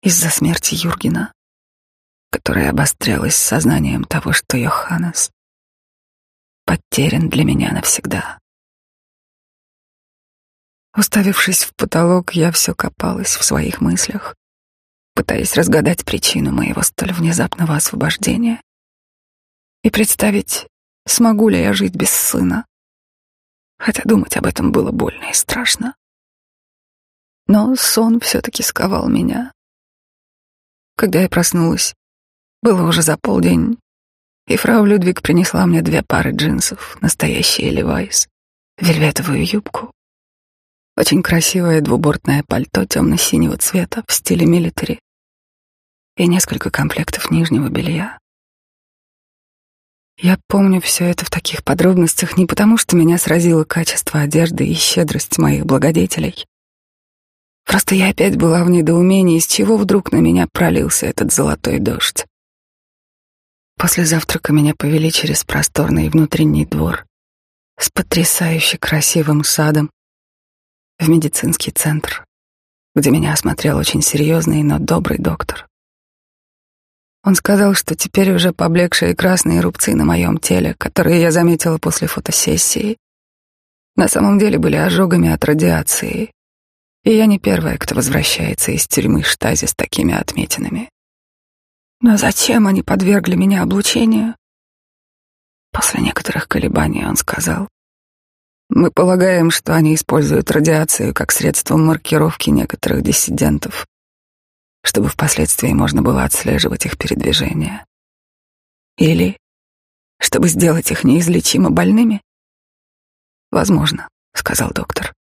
из-за смерти Юргена, которое обострялось сознанием того, что Йоханнес потерян для меня навсегда. Уставившись в потолок, я все копалась в своих мыслях, пытаясь разгадать причину моего столь внезапного освобождения и представить, смогу ли я жить без сына. Хотя думать об этом было больно и страшно. Но сон все-таки сковал меня. Когда я проснулась, было уже за полдень, и фрау Людвиг принесла мне две пары джинсов, настоящие Левайс, вельветовую юбку очень красивое двубортное пальто темно-синего цвета в стиле милитари и несколько комплектов нижнего белья. Я помню все это в таких подробностях не потому, что меня сразило качество одежды и щедрость моих благодетелей. Просто я опять была в недоумении, из чего вдруг на меня пролился этот золотой дождь. После завтрака меня повели через просторный внутренний двор с потрясающе красивым садом в медицинский центр, где меня осмотрел очень серьезный, но добрый доктор. Он сказал, что теперь уже поблекшие красные рубцы на моем теле, которые я заметила после фотосессии, на самом деле были ожогами от радиации, и я не первая, кто возвращается из тюрьмы штази с такими отметинами. Но зачем они подвергли меня облучению? После некоторых колебаний он сказал, мы полагаем, что они используют радиацию как средство маркировки некоторых диссидентов, чтобы впоследствии можно было отслеживать их передвижение. Или чтобы сделать их неизлечимо больными? Возможно, сказал доктор.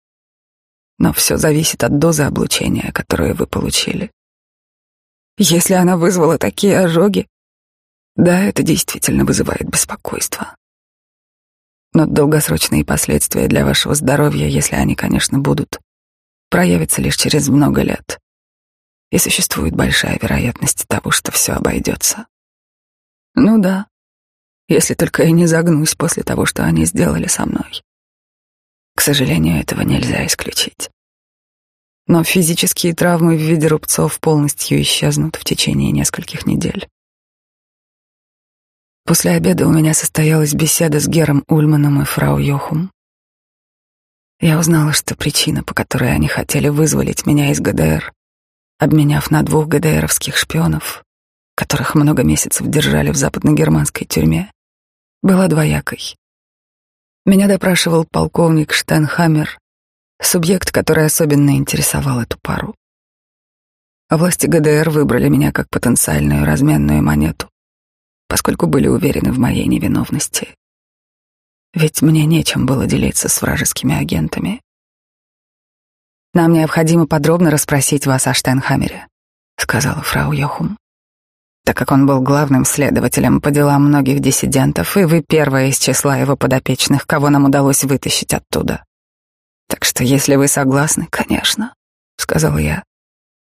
Но все зависит от дозы облучения, которую вы получили. Если она вызвала такие ожоги, да, это действительно вызывает беспокойство. Но долгосрочные последствия для вашего здоровья, если они, конечно, будут, проявятся лишь через много лет. И существует большая вероятность того, что все обойдется. Ну да, если только я не загнусь после того, что они сделали со мной. К сожалению, этого нельзя исключить. Но физические травмы в виде рубцов полностью исчезнут в течение нескольких недель. После обеда у меня состоялась беседа с Гером Ульманом и фрау Йохум. Я узнала, что причина, по которой они хотели вызволить меня из ГДР, обменяв на двух ГДРовских шпионов, которых много месяцев держали в западно-германской тюрьме, была двоякой. Меня допрашивал полковник Штенхаммер, субъект, который особенно интересовал эту пару. Власти ГДР выбрали меня как потенциальную разменную монету, поскольку были уверены в моей невиновности. Ведь мне нечем было делиться с вражескими агентами. «Нам необходимо подробно расспросить вас о Штенхаммере», — сказала фрау Йохум так как он был главным следователем по делам многих диссидентов, и вы первая из числа его подопечных, кого нам удалось вытащить оттуда. Так что, если вы согласны, конечно, — сказал я,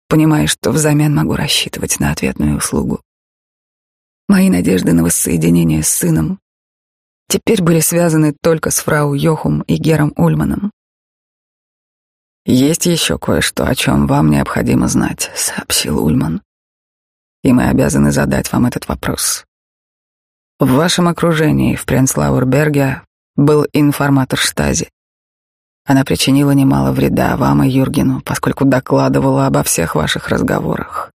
понимая, что взамен могу рассчитывать на ответную услугу. Мои надежды на воссоединение с сыном теперь были связаны только с фрау Йохум и Гером Ульманом. «Есть еще кое-что, о чем вам необходимо знать», — сообщил Ульман и мы обязаны задать вам этот вопрос. В вашем окружении в Пренслауэрберге был информатор Штази. Она причинила немало вреда вам и Юргену, поскольку докладывала обо всех ваших разговорах.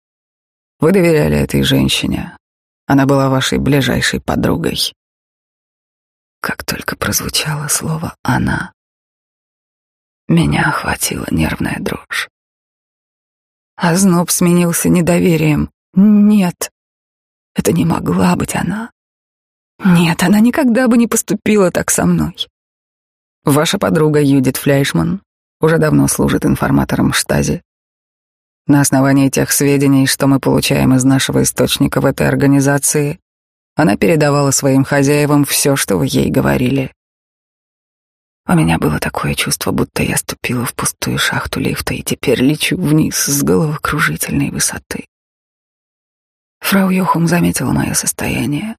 Вы доверяли этой женщине. Она была вашей ближайшей подругой. Как только прозвучало слово «она», меня охватила нервная дрожь. А зноб сменился недоверием. Нет, это не могла быть она. Нет, она никогда бы не поступила так со мной. Ваша подруга Юдит Фляйшман уже давно служит информатором в. На основании тех сведений, что мы получаем из нашего источника в этой организации, она передавала своим хозяевам все, что вы ей говорили. У меня было такое чувство, будто я ступила в пустую шахту лифта и теперь лечу вниз с головокружительной высоты. Фрау Йохум заметила мое состояние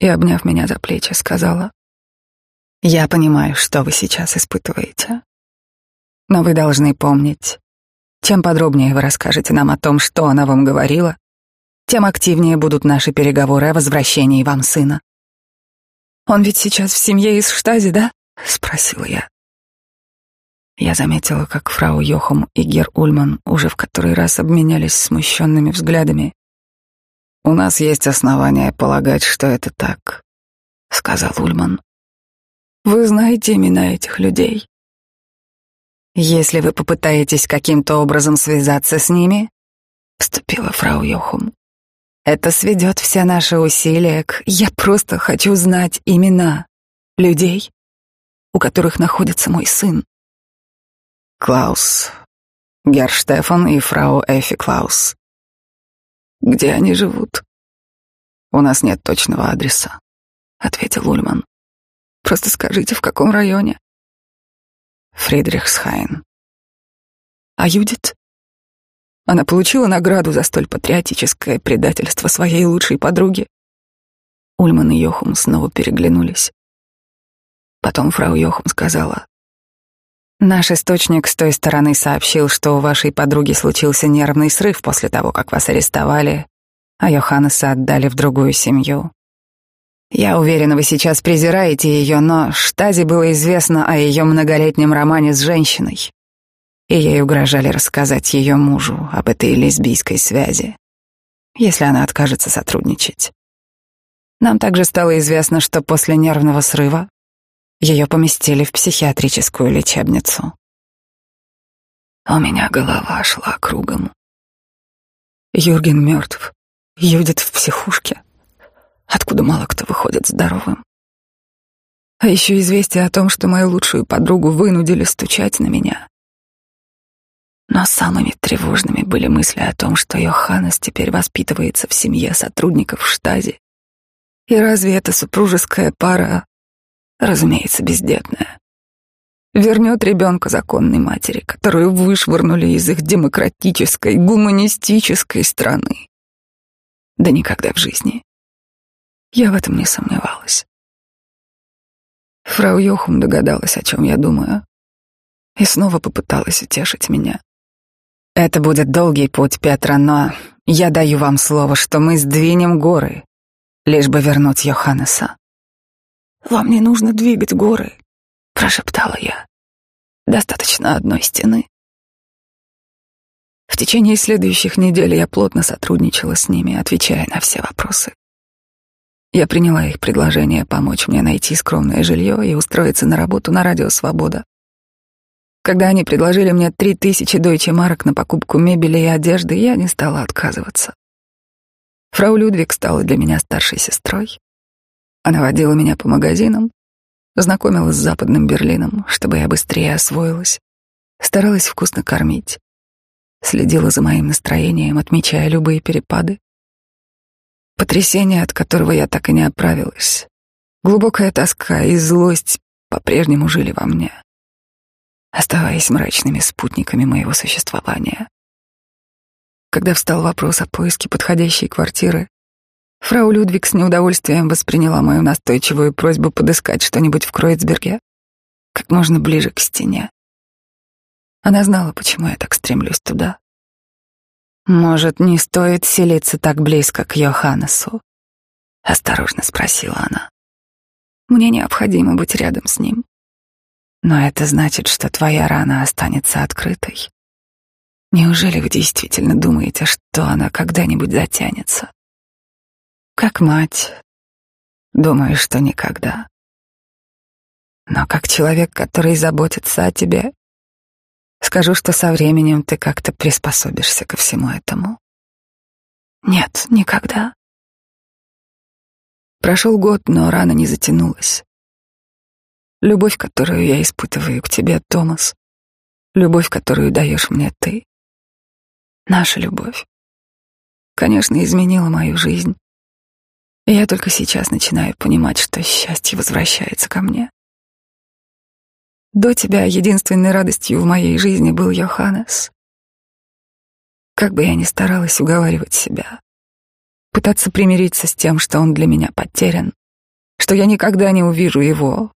и, обняв меня за плечи, сказала, «Я понимаю, что вы сейчас испытываете, но вы должны помнить, чем подробнее вы расскажете нам о том, что она вам говорила, тем активнее будут наши переговоры о возвращении вам сына». «Он ведь сейчас в семье из Штази, да?» — спросила я. Я заметила, как фрау Йохум и Гер Ульман уже в который раз обменялись смущенными взглядами, у нас есть основания полагать, что это так, сказал Ульман. Вы знаете имена этих людей. Если вы попытаетесь каким-то образом связаться с ними, вступила фрау Йохум, это сведет все наши усилия к... Я просто хочу знать имена людей, у которых находится мой сын. Клаус, Герр Штефан и фрау Эфи Клаус. Где они живут? У нас нет точного адреса, ответил Ульман. Просто скажите, в каком районе? Фридрихсхайн. А Юдит? Она получила награду за столь патриотическое предательство своей лучшей подруги. Ульман и Йохум снова переглянулись. Потом фрау Йохум сказала, Наш источник с той стороны сообщил, что у вашей подруги случился нервный срыв после того, как вас арестовали, а Йоханнеса отдали в другую семью. Я уверена, вы сейчас презираете ее, но Штази было известно о ее многолетнем романе с женщиной, и ей угрожали рассказать ее мужу об этой лесбийской связи, если она откажется сотрудничать. Нам также стало известно, что после нервного срыва ее поместили в психиатрическую лечебницу. У меня голова шла кругом. Юрген мертв, Юдит в психушке, откуда мало кто выходит здоровым. А еще известие о том, что мою лучшую подругу вынудили стучать на меня. Но самыми тревожными были мысли о том, что Йоханнес теперь воспитывается в семье сотрудников в штазе. И разве эта супружеская пара разумеется, бездетная, вернет ребенка законной матери, которую вышвырнули из их демократической, гуманистической страны. Да никогда в жизни. Я в этом не сомневалась. Фрау Йохум догадалась, о чем я думаю, и снова попыталась утешить меня. Это будет долгий путь, Петра, но я даю вам слово, что мы сдвинем горы, лишь бы вернуть Йоханнеса. Вам не нужно двигать горы, прошептала я. Достаточно одной стены. В течение следующих недель я плотно сотрудничала с ними, отвечая на все вопросы. Я приняла их предложение помочь мне найти скромное жилье и устроиться на работу на радио «Свобода». Когда они предложили мне три тысячи дойче марок на покупку мебели и одежды, я не стала отказываться. Фрау Людвиг стала для меня старшей сестрой. Она водила меня по магазинам, знакомила с западным Берлином, чтобы я быстрее освоилась, старалась вкусно кормить, следила за моим настроением, отмечая любые перепады. Потрясение, от которого я так и не оправилась, глубокая тоска и злость по-прежнему жили во мне, оставаясь мрачными спутниками моего существования. Когда встал вопрос о поиске подходящей квартиры, фрау Людвиг с неудовольствием восприняла мою настойчивую просьбу подыскать что-нибудь в Кройцберге как можно ближе к стене. Она знала, почему я так стремлюсь туда. «Может, не стоит селиться так близко к Йоханнесу?» — осторожно спросила она. «Мне необходимо быть рядом с ним. Но это значит, что твоя рана останется открытой. Неужели вы действительно думаете, что она когда-нибудь затянется? Как мать, думаю, что никогда. Но как человек, который заботится о тебе, Скажу, что со временем ты как-то приспособишься ко всему этому. Нет, никогда. Прошел год, но рана не затянулась. Любовь, которую я испытываю к тебе, Томас, любовь, которую даешь мне ты, наша любовь, конечно, изменила мою жизнь. И я только сейчас начинаю понимать, что счастье возвращается ко мне. До тебя единственной радостью в моей жизни был Йоханнес. Как бы я ни старалась уговаривать себя, пытаться примириться с тем, что он для меня потерян, что я никогда не увижу его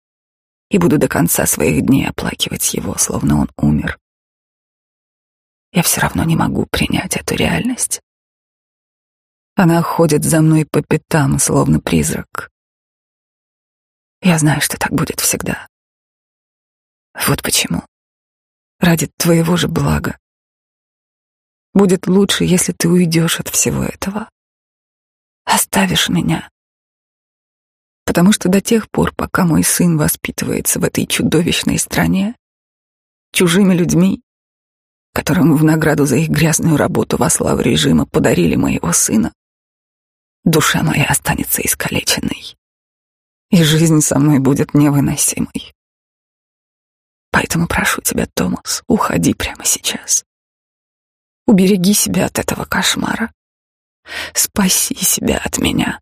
и буду до конца своих дней оплакивать его, словно он умер. Я все равно не могу принять эту реальность. Она ходит за мной по пятам, словно призрак. Я знаю, что так будет всегда. Вот почему. Ради твоего же блага. Будет лучше, если ты уйдешь от всего этого. Оставишь меня. Потому что до тех пор, пока мой сын воспитывается в этой чудовищной стране, чужими людьми, которым в награду за их грязную работу во славу режима подарили моего сына, душа моя останется искалеченной, и жизнь со мной будет невыносимой. Поэтому прошу тебя, Томас, уходи прямо сейчас. Убереги себя от этого кошмара. Спаси себя от меня.